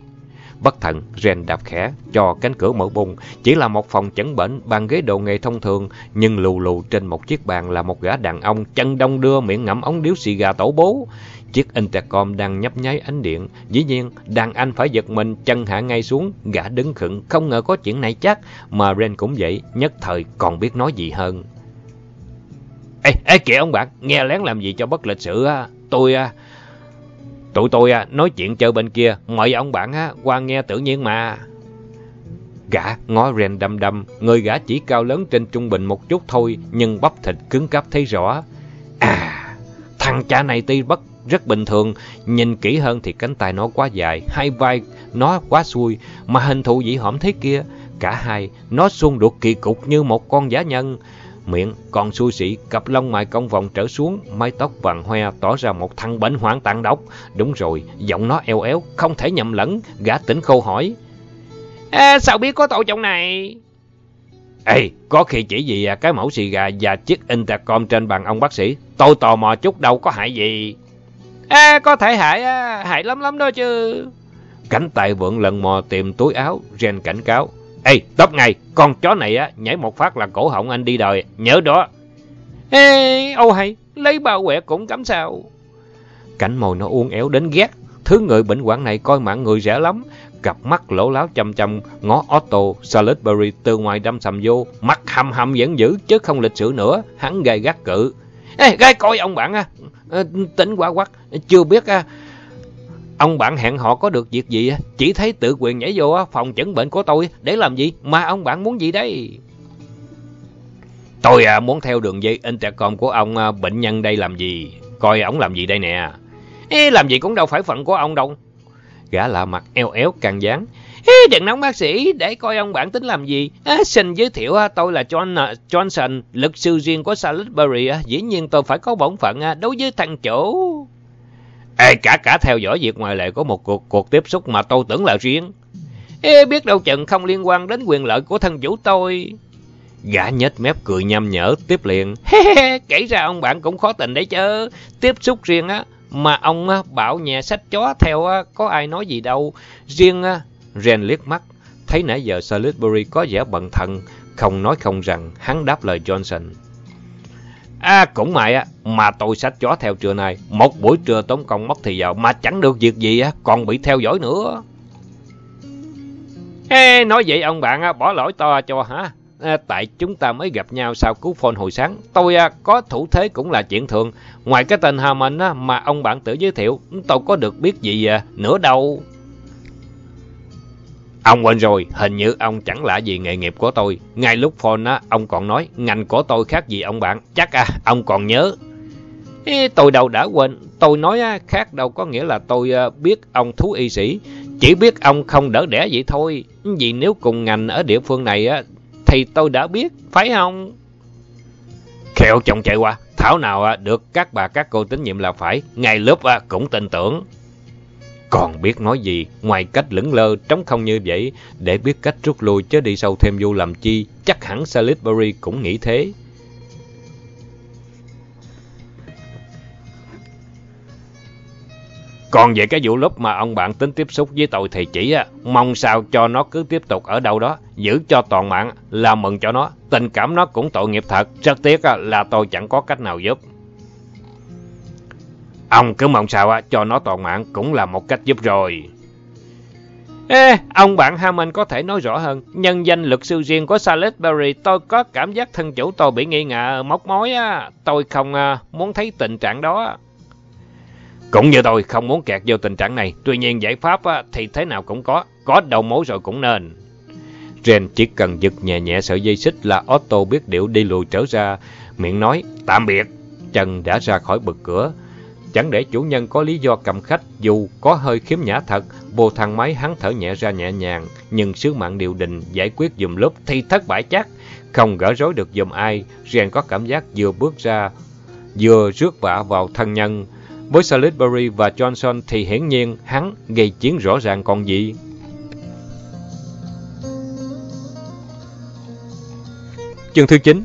Bất thận, Ren đạp khẽ, cho cánh cửa mở bung. Chỉ là một phòng chẩn bệnh, bàn ghế đồ nghề thông thường, nhưng lù lù trên một chiếc bàn là một gã đàn ông, chân đông đưa miệng ngậm ống điếu xì gà tổ bố. Chiếc intercom đang nhấp nháy ánh điện. Dĩ nhiên, đàn anh phải giật mình, chân hạ ngay xuống, gã đứng khựng, không ngờ có chuyện này chắc. Mà Ren cũng vậy, nhất thời còn biết nói gì hơn. Ê, ê kìa ông bạn, nghe lén làm gì cho bất lịch sự á. Tôi, à, tụi tôi à, nói chuyện chơi bên kia, mời ông bạn á, qua nghe tự nhiên mà. Gã ngó Ren đâm đâm, người gã chỉ cao lớn trên trung bình một chút thôi, nhưng bắp thịt cứng cáp thấy rõ. À, thằng cha này tuy bất rất bình thường, nhìn kỹ hơn thì cánh tay nó quá dài, hai vai nó quá xuôi, mà hình thù dĩ hõm thế kia, cả hai nó xung đột kỳ cục như một con giả nhân. Miệng còn xui xị, cặp lông mày cong vòng trở xuống, mái tóc vàng hoe tỏ ra một thằng bệnh hoạn tàn độc. Đúng rồi, giọng nó eo éo, không thể nhầm lẫn, gã tỉnh khâu hỏi. À, sao biết có tội trọng này? Ê, có khi chỉ vì à, cái mẫu xì gà và chiếc intercom trên bàn ông bác sĩ. Tôi tò mò chút đâu có hại gì. À, có thể hại, à, hại lắm lắm đó chứ. Cánh tay vượng lần mò tìm túi áo, Ren cảnh cáo. Ê, tóc ngay, con chó này á nhảy một phát là cổ họng anh đi đời, nhớ đó. Ê, ô hay, lấy bao quẹ cũng cắm sao. Cảnh mồi nó uốn éo đến ghét, thứ người bệnh quản này coi mạng người rẻ lắm. Cặp mắt lỗ láo chăm chăm, ngó Otto, Salisbury từ ngoài đâm sầm vô, mắt hầm hầm giận dữ chứ không lịch sự nữa, hắn gai gắt cự. Ê, gai coi ông bạn á, à, ờ, tính quá quắc, chưa biết á, Ông bạn hẹn họ có được việc gì? À? Chỉ thấy tự quyền nhảy vô phòng chẩn bệnh của tôi để làm gì? Mà ông bạn muốn gì đấy? Tôi à, muốn theo đường dây intercom của ông à, bệnh nhân đây làm gì? Coi ông làm gì đây nè? Ê, làm gì cũng đâu phải phận của ông đâu. Gã lạ mặt eo éo càng dáng. Ê, đừng nóng bác sĩ, để coi ông bản tính làm gì. À, xin giới thiệu, tôi là John à, Johnson, luật sư riêng của Salisbury. Dĩ nhiên tôi phải có bổn phận đối với thằng chủ. Ê, cả cả theo dõi việc ngoài lệ của một cuộc cuộc tiếp xúc mà tôi tưởng là riêng. Ê, biết đâu chừng không liên quan đến quyền lợi của thân chủ tôi. Gã nhếch mép cười nhăm nhở tiếp liền. Kể ra ông bạn cũng khó tình đấy chứ. Tiếp xúc riêng á, mà ông bảo nhà sách chó theo có ai nói gì đâu. Riêng Ren liếc mắt, thấy nãy giờ Salisbury có vẻ bận thần không nói không rằng, hắn đáp lời Johnson. À, cũng mày á, mà tôi sách chó theo trưa nay, một buổi trưa tốn công mất thì giờ mà chẳng được việc gì á, còn bị theo dõi nữa. Ê, nói vậy ông bạn á, bỏ lỗi to cho hả? À, tại chúng ta mới gặp nhau sau cú phone hồi sáng. Tôi à, có thủ thế cũng là chuyện thường. Ngoài cái tên Hà Mệnh á, mà ông bạn tự giới thiệu, tôi có được biết gì à, nữa đâu. Ông quên rồi, hình như ông chẳng lạ gì nghề nghiệp của tôi. Ngay lúc phone á, ông còn nói ngành của tôi khác gì ông bạn. Chắc à, ông còn nhớ. Ê, tôi đâu đã quên. Tôi nói á, khác đâu có nghĩa là tôi à, biết ông thú y sĩ. Chỉ biết ông không đỡ đẻ vậy thôi. Vì nếu cùng ngành ở địa phương này á, thì tôi đã biết, phải không? Khẹo chồng chạy qua, thảo nào à, được các bà các cô tín nhiệm là phải, ngay lớp à, cũng tin tưởng. Còn biết nói gì, ngoài cách lững lơ, trống không như vậy, để biết cách rút lui chứ đi sâu thêm vô làm chi, chắc hẳn Salisbury cũng nghĩ thế. Còn về cái vụ lúc mà ông bạn tính tiếp xúc với tội thì chỉ á, mong sao cho nó cứ tiếp tục ở đâu đó, giữ cho toàn mạng, là mừng cho nó. Tình cảm nó cũng tội nghiệp thật, rất tiếc là tôi chẳng có cách nào giúp. Ông cứ mong sao á, cho nó toàn mạng cũng là một cách giúp rồi. Ê, ông bạn Hammond có thể nói rõ hơn. Nhân danh luật sư riêng của Salisbury, tôi có cảm giác thân chủ tôi bị nghi ngờ móc mối á. Tôi không à, muốn thấy tình trạng đó. Cũng như tôi không muốn kẹt vô tình trạng này. Tuy nhiên giải pháp thì thế nào cũng có. Có đầu mối rồi cũng nên. Ren chỉ cần giật nhẹ nhẹ sợi dây xích là Otto biết điệu đi lùi trở ra. Miệng nói tạm biệt. Chân đã ra khỏi bực cửa. Chẳng để chủ nhân có lý do cầm khách dù có hơi khiếm nhã thật, vô thang máy hắn thở nhẹ ra nhẹ nhàng, nhưng sứ mạng điều đình giải quyết dùm lúc thì thất bại chắc. Không gỡ rối được dùm ai, Ren có cảm giác vừa bước ra, vừa rước vạ vào thân nhân. Với Salisbury và Johnson thì hiển nhiên hắn gây chiến rõ ràng còn gì. Chương thứ 9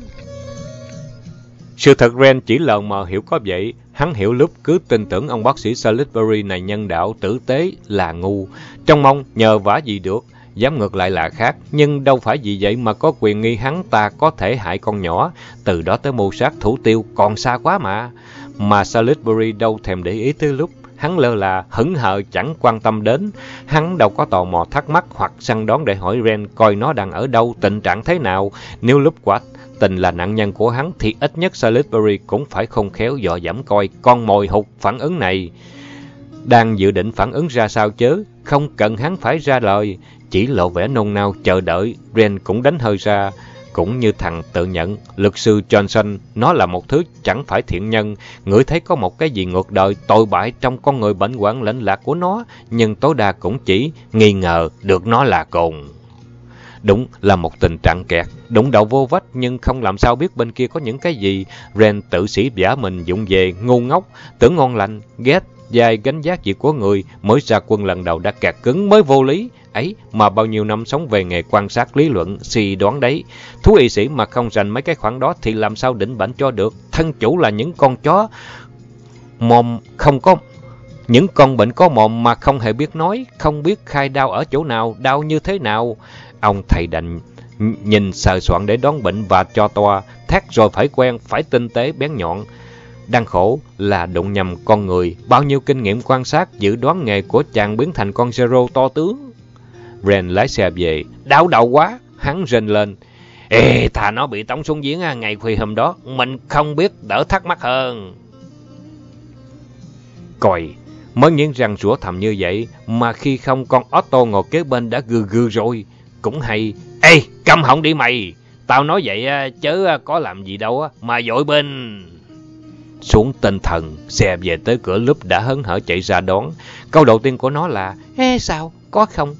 Sự thật Ren chỉ lờ mờ hiểu có vậy, Hắn hiểu lúc cứ tin tưởng ông bác sĩ Salisbury này nhân đạo tử tế là ngu. Trong mong nhờ vả gì được, dám ngược lại là khác. Nhưng đâu phải vì vậy mà có quyền nghi hắn ta có thể hại con nhỏ. Từ đó tới mưu sát thủ tiêu còn xa quá mà. Mà Salisbury đâu thèm để ý tới lúc hắn lơ là, hững hờ chẳng quan tâm đến. Hắn đâu có tò mò thắc mắc hoặc săn đón để hỏi Ren coi nó đang ở đâu, tình trạng thế nào. Nếu lúc quả tình là nạn nhân của hắn thì ít nhất Salisbury cũng phải không khéo dò dẫm coi con mồi hụt phản ứng này. Đang dự định phản ứng ra sao chứ, không cần hắn phải ra lời, chỉ lộ vẻ nôn nao chờ đợi, Ren cũng đánh hơi ra. Cũng như thằng tự nhận, luật sư Johnson, nó là một thứ chẳng phải thiện nhân, ngửi thấy có một cái gì ngược đời, tội bại trong con người bệnh quản lệnh lạc của nó, nhưng tối đa cũng chỉ nghi ngờ được nó là cùng. Đúng là một tình trạng kẹt, đụng đầu vô vách nhưng không làm sao biết bên kia có những cái gì. Ren tự sĩ giả mình dụng về, ngu ngốc, tưởng ngon lành, ghét, dài gánh giác việc của người, mới ra quân lần đầu đã kẹt cứng mới vô lý. Ấy mà bao nhiêu năm sống về nghề quan sát lý luận, suy đoán đấy. Thú y sĩ mà không dành mấy cái khoản đó thì làm sao định bệnh cho được. Thân chủ là những con chó mồm không có những con bệnh có mồm mà không hề biết nói, không biết khai đau ở chỗ nào, đau như thế nào. Ông thầy đành nhìn sờ soạn để đón bệnh và cho toa, thét rồi phải quen, phải tinh tế bén nhọn. Đang khổ là đụng nhầm con người, bao nhiêu kinh nghiệm quan sát, dự đoán nghề của chàng biến thành con zero to tướng. Ren lái xe về, đau đầu quá, hắn rên lên. Ê, thà nó bị tống xuống giếng ngày khuya hôm đó, mình không biết đỡ thắc mắc hơn. Còi, mới nghiến răng rủa thầm như vậy, mà khi không con Otto ngồi kế bên đã gừ gừ rồi cũng hay. Ê, câm họng đi mày. Tao nói vậy chứ có làm gì đâu mà dội bên. xuống tinh thần, xe về tới cửa lúc đã hấn hở chạy ra đón. Câu đầu tiên của nó là, Ê sao, có không?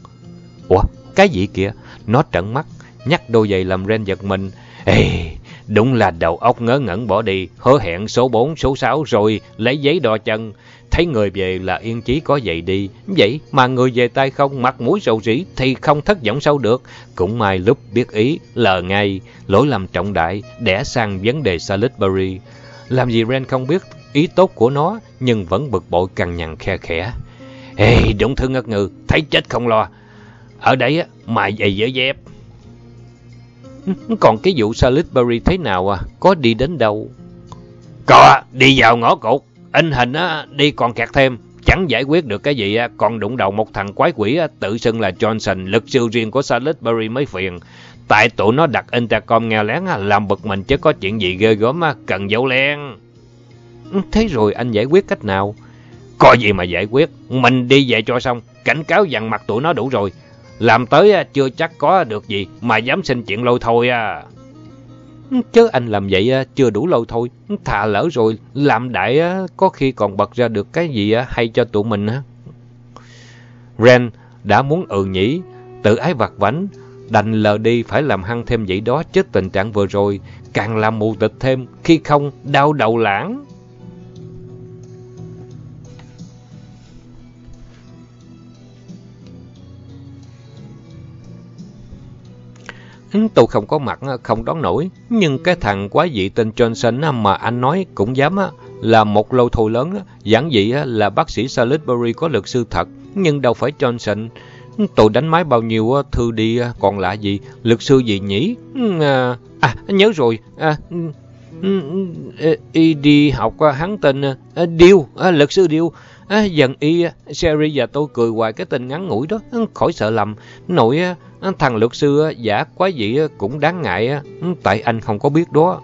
Ủa, cái gì kìa? Nó trợn mắt, nhắc đôi giày làm Ren giật mình. Ê, đúng là đầu óc ngớ ngẩn bỏ đi, hứa hẹn số 4, số 6 rồi lấy giấy đo chân. Thấy người về là yên chí có vậy đi. Vậy mà người về tay không, mặt mũi rầu rỉ thì không thất vọng sao được. Cũng may lúc biết ý, lờ ngay, lỗi lầm trọng đại, đẻ sang vấn đề Salisbury. Làm gì Ren không biết ý tốt của nó, nhưng vẫn bực bội cằn nhằn khe khẽ. Ê, đúng thư ngất ngư, thấy chết không lo. Ở đây á, mày giày dở dép. Còn cái vụ Salisbury thế nào à? Có đi đến đâu? Có, đi vào ngõ cụt. In hình á, đi còn kẹt thêm. Chẳng giải quyết được cái gì á, còn đụng đầu một thằng quái quỷ á, tự xưng là Johnson, lực siêu riêng của Salisbury mới phiền. Tại tụi nó đặt intercom nghe lén á, làm bực mình chứ có chuyện gì ghê gớm á, cần dấu len. Thế rồi anh giải quyết cách nào? Có gì mà giải quyết, mình đi về cho xong, cảnh cáo dằn mặt tụi nó đủ rồi. Làm tới à, chưa chắc có được gì mà dám xin chuyện lâu thôi à. Chứ anh làm vậy à, chưa đủ lâu thôi, thà lỡ rồi, làm đại à, có khi còn bật ra được cái gì hay cho tụi mình. Ren đã muốn ừ nhỉ, tự ái vặt vảnh, đành lờ đi phải làm hăng thêm vậy đó chứ tình trạng vừa rồi càng làm mù tịch thêm khi không đau đầu lãng. Tôi không có mặt, ờ, không đón nổi. Nhưng cái thằng quá dị tên Johnson mà anh nói cũng dám là một lâu thù lớn. Giảng dị là bác sĩ Salisbury có luật sư thật, nhưng đâu phải Johnson. Tôi đánh máy bao nhiêu thư đi, ờ, còn lạ gì? Luật sư gì nhỉ? À, à nhớ rồi. À, y đi học ờ, hắn tên Điêu, luật sư Điêu. Dần y, Sherry và tôi cười hoài cái tên ngắn ngủi đó, khỏi sợ lầm. Nội thằng luật sư giả quá dị cũng đáng ngại, ừ, tại anh không có biết đó.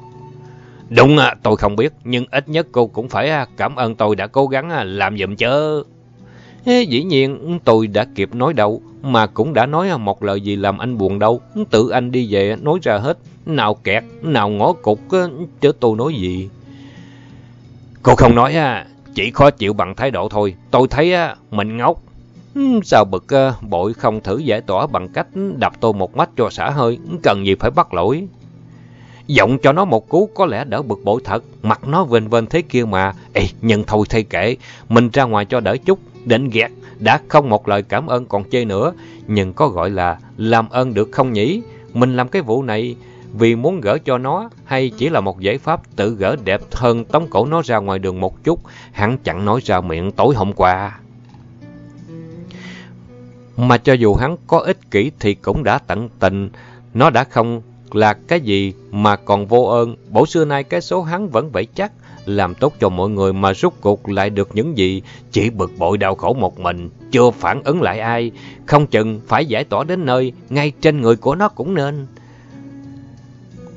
Đúng, tôi không biết, nhưng ít nhất cô cũng phải à, cảm ơn tôi đã cố gắng à, làm giùm chứ. Dĩ nhiên ừ, tôi đã kịp nói đâu, mà cũng đã nói à, một lời gì làm anh buồn đâu. Ừ, tự anh đi về nói ra hết, nào kẹt, nào ngõ cục, chứ tôi nói gì. Cô không nói, chỉ khó chịu bằng thái độ thôi. Tôi thấy mình ngốc. Hmm, sao bực ờ, bội không thử giải tỏa bằng cách đập tôi một mắt cho xả hơi, cần gì phải bắt lỗi. Giọng cho nó một cú có lẽ đỡ bực bội thật, mặt nó vên vên thế kia mà. Ê, nhưng thôi thay kệ, mình ra ngoài cho đỡ chút, định ghét, đã không một lời cảm ơn còn chê nữa. Nhưng có gọi là làm ơn được không nhỉ? Mình làm cái vụ này vì muốn gỡ cho nó hay chỉ là một giải pháp tự gỡ đẹp hơn tống cổ nó ra ngoài đường một chút, hắn chẳng nói ra miệng tối hôm qua. Mà cho dù hắn có ích kỷ thì cũng đã tận tình, nó đã không là cái gì mà còn vô ơn, bổ xưa nay cái số hắn vẫn vậy chắc, làm tốt cho mọi người mà rút cuộc lại được những gì, chỉ bực bội đau khổ một mình, chưa phản ứng lại ai, không chừng phải giải tỏa đến nơi, ngay trên người của nó cũng nên.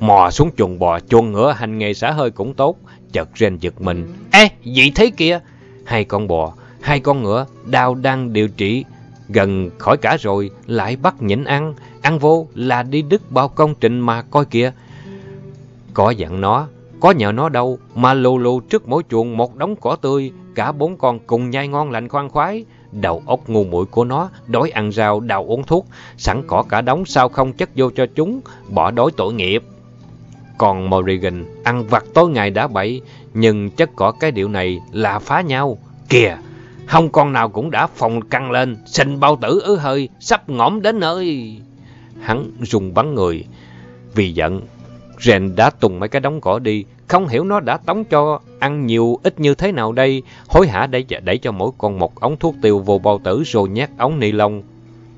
Mò xuống chuồng bò, chuồng ngựa hành nghề xả hơi cũng tốt, chợt rên giật mình. Ê, gì thế kia? Hai con bò, hai con ngựa, đau đang điều trị, gần khỏi cả rồi, lại bắt nhịn ăn, ăn vô là đi đứt bao công trình mà coi kìa. Có dặn nó, có nhờ nó đâu mà lù lù trước mỗi chuồng một đống cỏ tươi, cả bốn con cùng nhai ngon lành khoan khoái. Đầu óc ngu muội của nó, đói ăn rau, đào uống thuốc, sẵn cỏ cả đống sao không chất vô cho chúng, bỏ đói tội nghiệp. Còn Morrigan ăn vặt tối ngày đã bậy, nhưng chất cỏ cái điệu này là phá nhau. Kìa, không con nào cũng đã phòng căng lên, sinh bao tử ứ hơi, sắp ngõm đến nơi. Hắn rùng bắn người. Vì giận, Ren đã tùng mấy cái đống cỏ đi, không hiểu nó đã tống cho ăn nhiều ít như thế nào đây. Hối hả để đẩy cho mỗi con một ống thuốc tiêu vô bao tử rồi nhét ống ni lông.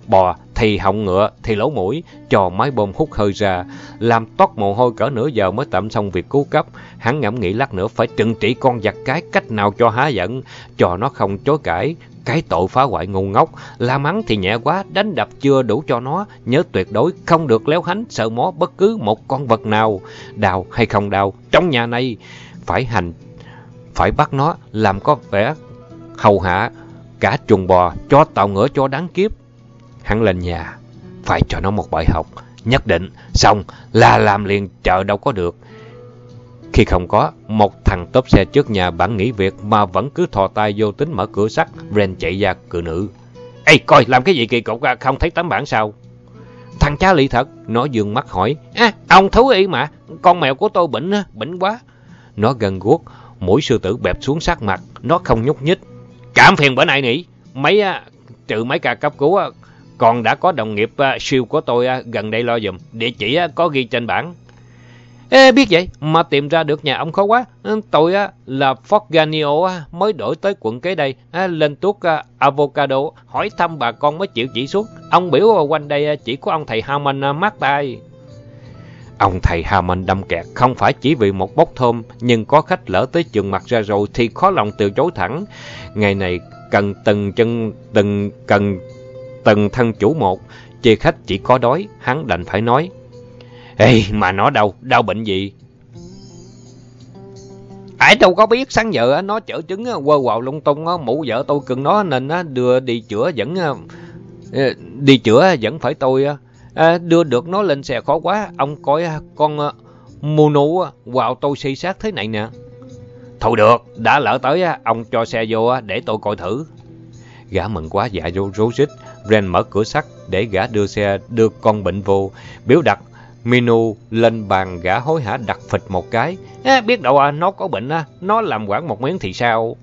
Bò thì họng ngựa thì lỗ mũi, cho máy bơm hút hơi ra, làm toát mồ hôi cỡ nửa giờ mới tạm xong việc cứu cấp. Hắn ngẫm nghĩ lát nữa phải trừng trị con giặc cái cách nào cho há giận, cho nó không chối cãi. Cái tội phá hoại ngu ngốc, la mắng thì nhẹ quá, đánh đập chưa đủ cho nó, nhớ tuyệt đối không được léo hánh sợ mó bất cứ một con vật nào, đào hay không đào, trong nhà này phải hành, phải bắt nó làm có vẻ hầu hạ cả chuồng bò cho tàu ngựa cho đáng kiếp. Hắn lên nhà, phải cho nó một bài học, nhất định, xong là làm liền chợ đâu có được. Khi không có, một thằng tốp xe trước nhà bản nghỉ việc mà vẫn cứ thò tay vô tính mở cửa sắt, Ren chạy ra cửa nữ. Ê, coi, làm cái gì kỳ cục à, không thấy tấm bản sao? Thằng cha lị thật, nó dương mắt hỏi. À, ông thú y mà, con mèo của tôi bệnh, bệnh quá. Nó gần guốc, mũi sư tử bẹp xuống sát mặt, nó không nhúc nhích. Cảm phiền bữa nay nỉ, mấy, trừ mấy ca cấp cứu, còn đã có đồng nghiệp à, siêu của tôi à, gần đây lo dùm, địa chỉ à, có ghi trên bảng. Ê, biết vậy mà tìm ra được nhà ông khó quá. Ừ, tôi á là Forganio mới đổi tới quận kế đây, lên tuốt avocado, hỏi thăm bà con mới chịu chỉ xuống. Ông biểu quanh đây chỉ có ông thầy Hammond mát tay. Ông thầy Hammond đâm kẹt không phải chỉ vì một bốc thơm, nhưng có khách lỡ tới trường mặt ra rồi thì khó lòng từ chối thẳng. Ngày này cần từng chân từng cần từng thân chủ một, chê khách chỉ có đói, hắn đành phải nói. Ê, mà nó đâu, đau bệnh gì? Ai đâu có biết, sáng giờ nó chở trứng quơ quào lung tung, mụ vợ tôi cần nó nên đưa đi chữa vẫn... Ờ, ờ, đi chữa vẫn phải tôi ờ, đưa được nó lên xe khó quá. Ông coi con Mono vào tôi si sát thế này nè. Thôi được, đã lỡ tới, ông cho xe vô để tôi coi thử. Gã mừng quá dạ vô rối rít. Ren mở cửa sắt để gã đưa xe đưa con bệnh vô, biểu đặt Minu lên bàn gã hối hả đặt phịch một cái. À, biết đâu à, nó có bệnh, à, nó làm quản một miếng thì sao?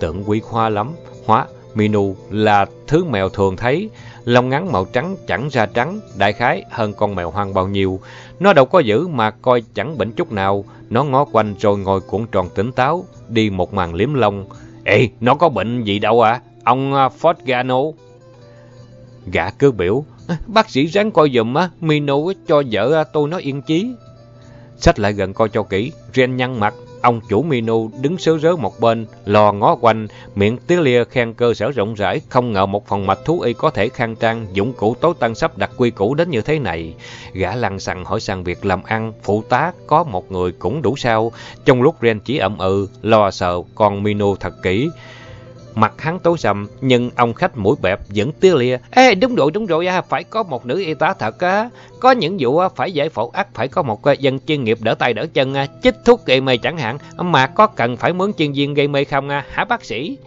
Tượng quý khoa lắm. Hóa, Minu là thứ mèo thường thấy. Lông ngắn màu trắng chẳng ra trắng, đại khái hơn con mèo hoang bao nhiêu. Nó đâu có giữ mà coi chẳng bệnh chút nào. Nó ngó quanh rồi ngồi cuộn tròn tỉnh táo, đi một màn liếm lông. Ê, nó có bệnh gì đâu à? Ông à, uh, Forgano. Gã cứ biểu, Bác sĩ ráng coi dùm á, Mino cho vợ à, tôi nó yên chí. xách lại gần coi cho kỹ, Ren nhăn mặt, ông chủ Mino đứng sớ rớ một bên, lò ngó quanh, miệng tía lia khen cơ sở rộng rãi, không ngờ một phòng mạch thú y có thể khang trang, dụng cụ tối tăng sắp đặt quy củ đến như thế này. Gã lăng xăng hỏi sang việc làm ăn, phụ tá có một người cũng đủ sao. Trong lúc Ren chỉ ậm ừ, lo sợ, còn Mino thật kỹ. Mặt hắn tối sầm, nhưng ông khách mũi bẹp vẫn tía lia. Ê, đúng rồi, đúng rồi, à, phải có một nữ y tá thật á. Có những vụ phải giải phẫu ác phải có một à, dân chuyên nghiệp đỡ tay đỡ chân, à, chích thuốc gây mê chẳng hạn. Mà có cần phải mướn chuyên viên gây mê không hả bác sĩ?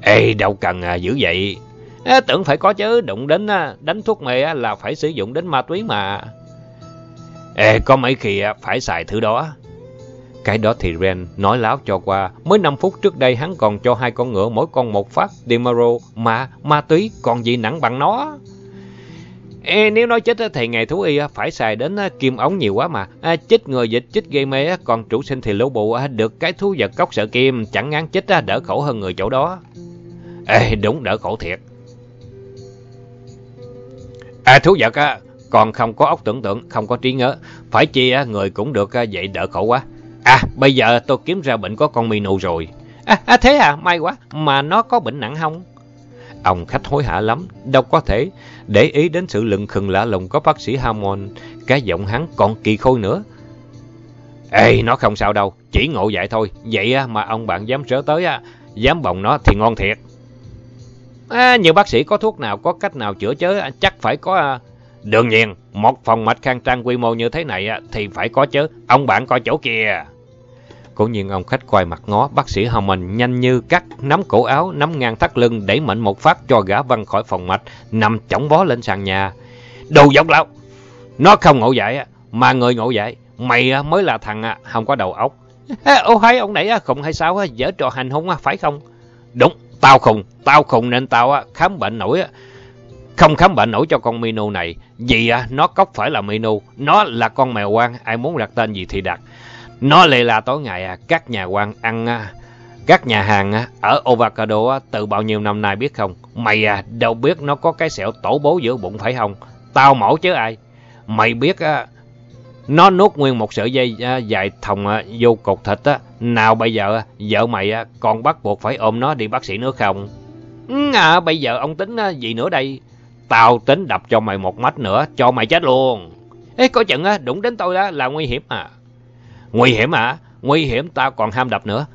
Ê, đâu cần dữ vậy. À, tưởng phải có chứ, đụng đến đánh thuốc mê là phải sử dụng đến ma túy mà. Ê, có mấy khi phải xài thứ đó. Cái đó thì Ren nói láo cho qua. Mới 5 phút trước đây hắn còn cho hai con ngựa mỗi con một phát Demaro mà ma túy còn gì nặng bằng nó. Ê, nếu nói chết thì ngày thú y phải xài đến kim ống nhiều quá mà. À, chết người dịch, chết gây mê, còn chủ sinh thì lỗ bộ được cái thú vật cốc sợ kim, chẳng ngán chết đỡ khổ hơn người chỗ đó. Ê, đúng đỡ khổ thiệt. À, thú vật còn không có óc tưởng tượng, không có trí nhớ. Phải chi người cũng được vậy đỡ khổ quá. À, bây giờ tôi kiếm ra bệnh có con Minu rồi. À, à, thế à, may quá. Mà nó có bệnh nặng không? Ông khách hối hả lắm, đâu có thể để ý đến sự lừng khừng lạ lùng có bác sĩ Hammond. Cái giọng hắn còn kỳ khôi nữa. Ê, nó không sao đâu, chỉ ngộ dại thôi. Vậy mà ông bạn dám rớ tới, dám bồng nó thì ngon thiệt. À, nhiều bác sĩ có thuốc nào, có cách nào chữa chứ, à, chắc phải có... À. Đương nhiên, một phòng mạch khang trang quy mô như thế này thì phải có chứ. Ông bạn coi chỗ kia. Cố nhiên ông khách quay mặt ngó, bác sĩ Hồng Mình nhanh như cắt, nắm cổ áo, nắm ngang thắt lưng, đẩy mạnh một phát cho gã văng khỏi phòng mạch, nằm chỏng vó lên sàn nhà. Đồ dọc lão! Nó không ngộ dạy, mà người ngộ dạy. Mày mới là thằng không có đầu óc. Ô hay ông nãy khùng hay sao, dở trò hành hung phải không? Đúng, tao khùng, tao khùng nên tao khám bệnh nổi không khám bệnh nổi cho con Minu này. Vì à, nó cốc phải là Minu. Nó là con mèo quan. Ai muốn đặt tên gì thì đặt. Nó lệ là tối ngày à, các nhà quan ăn... À, các nhà hàng à, ở Ovacado từ bao nhiêu năm nay biết không? Mày đâu biết nó có cái sẹo tổ bố giữa bụng phải không? Tao mổ chứ ai? Mày biết nó nuốt nguyên một sợi dây dài thòng vô cột thịt á. Nào bây giờ vợ mày còn bắt buộc phải ôm nó đi bác sĩ nữa không? À, bây giờ ông tính gì nữa đây? Tao tính đập cho mày một mách nữa, cho mày chết luôn. Ê, có chừng á, đụng đến tôi đó là nguy hiểm à. Nguy hiểm à? Nguy hiểm tao còn ham đập nữa.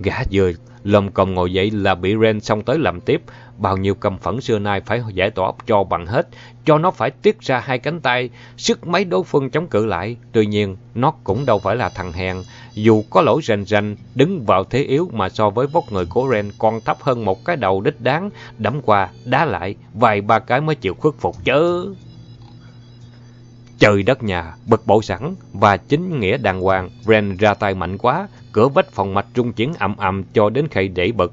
Gã vừa lồm cồm ngồi dậy là bị Ren xong tới làm tiếp. Bao nhiêu cầm phẫn xưa nay phải giải tỏa cho bằng hết, cho nó phải tiết ra hai cánh tay, sức mấy đối phương chống cự lại. Tuy nhiên, nó cũng đâu phải là thằng hèn. Dù có lỗi rành rành, đứng vào thế yếu mà so với vóc người của Ren còn thấp hơn một cái đầu đích đáng, đấm qua, đá lại, vài ba cái mới chịu khuất phục chứ. Trời đất nhà, bực bội sẵn, và chính nghĩa đàng hoàng, Ren ra tay mạnh quá, cửa vách phòng mạch trung chuyển ầm ầm cho đến khi đẩy bật,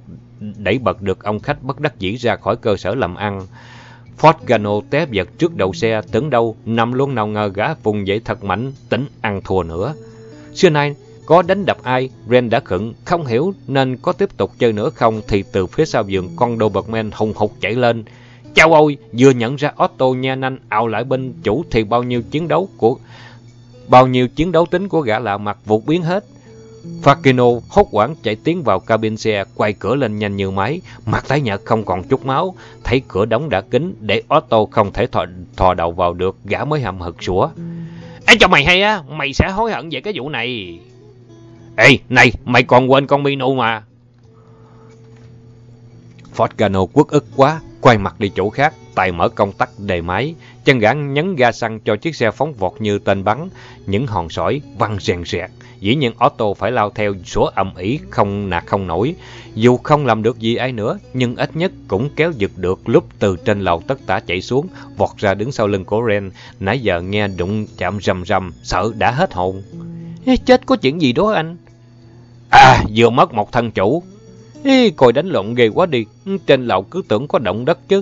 đẩy bật được ông khách bất đắc dĩ ra khỏi cơ sở làm ăn. Ford Gano té giật trước đầu xe, tưởng đâu, nằm luôn nào ngờ gã vùng dậy thật mạnh, tính ăn thua nữa. Xưa nay, có đánh đập ai, Ren đã khựng, không hiểu nên có tiếp tục chơi nữa không thì từ phía sau giường con Doberman hùng hục chạy lên. Chao ôi, vừa nhận ra Otto nha nanh ảo lại bên chủ thì bao nhiêu chiến đấu của bao nhiêu chiến đấu tính của gã lạ mặt vụt biến hết. Fakino hốt quảng chạy tiến vào cabin xe, quay cửa lên nhanh như máy, mặt tái nhợt không còn chút máu, thấy cửa đóng đã kín để Otto không thể thò, thò đầu vào được, gã mới hậm hực sủa. Ê cho mày hay á, mày sẽ hối hận về cái vụ này. Ê, này, mày còn quên con Minu mà. Forgano quất ức quá, quay mặt đi chỗ khác, tay mở công tắc đề máy, chân gã nhấn ga xăng cho chiếc xe phóng vọt như tên bắn, những hòn sỏi văng rèn rẹt. Dĩ nhiên Otto phải lao theo số ầm ĩ không nạt không nổi. Dù không làm được gì ai nữa, nhưng ít nhất cũng kéo giật được lúc từ trên lầu tất tả chạy xuống, vọt ra đứng sau lưng của Ren. Nãy giờ nghe đụng chạm rầm rầm, sợ đã hết hồn. Ê, chết có chuyện gì đó anh? À, vừa mất một thân chủ. Ý, coi đánh lộn ghê quá đi, trên lầu cứ tưởng có động đất chứ.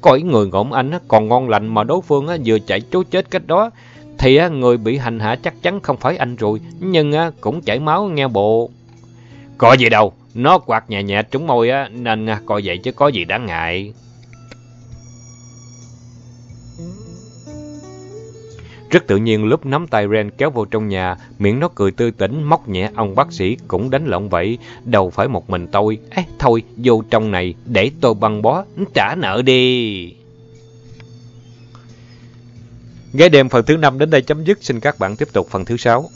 Coi người ngộm anh còn ngon lành mà đối phương vừa chạy trốn chết cách đó thì người bị hành hạ chắc chắn không phải anh rồi, nhưng cũng chảy máu nghe bộ. Có gì đâu, nó quạt nhẹ nhẹ trúng môi á, nên coi vậy chứ có gì đáng ngại. Rất tự nhiên lúc nắm tay Ren kéo vô trong nhà, miệng nó cười tươi tỉnh, móc nhẹ ông bác sĩ cũng đánh lộn vậy. Đâu phải một mình tôi. Ê, thôi, vô trong này, để tôi băng bó, trả nợ đi. Ghé đêm phần thứ 5 đến đây chấm dứt, xin các bạn tiếp tục phần thứ 6.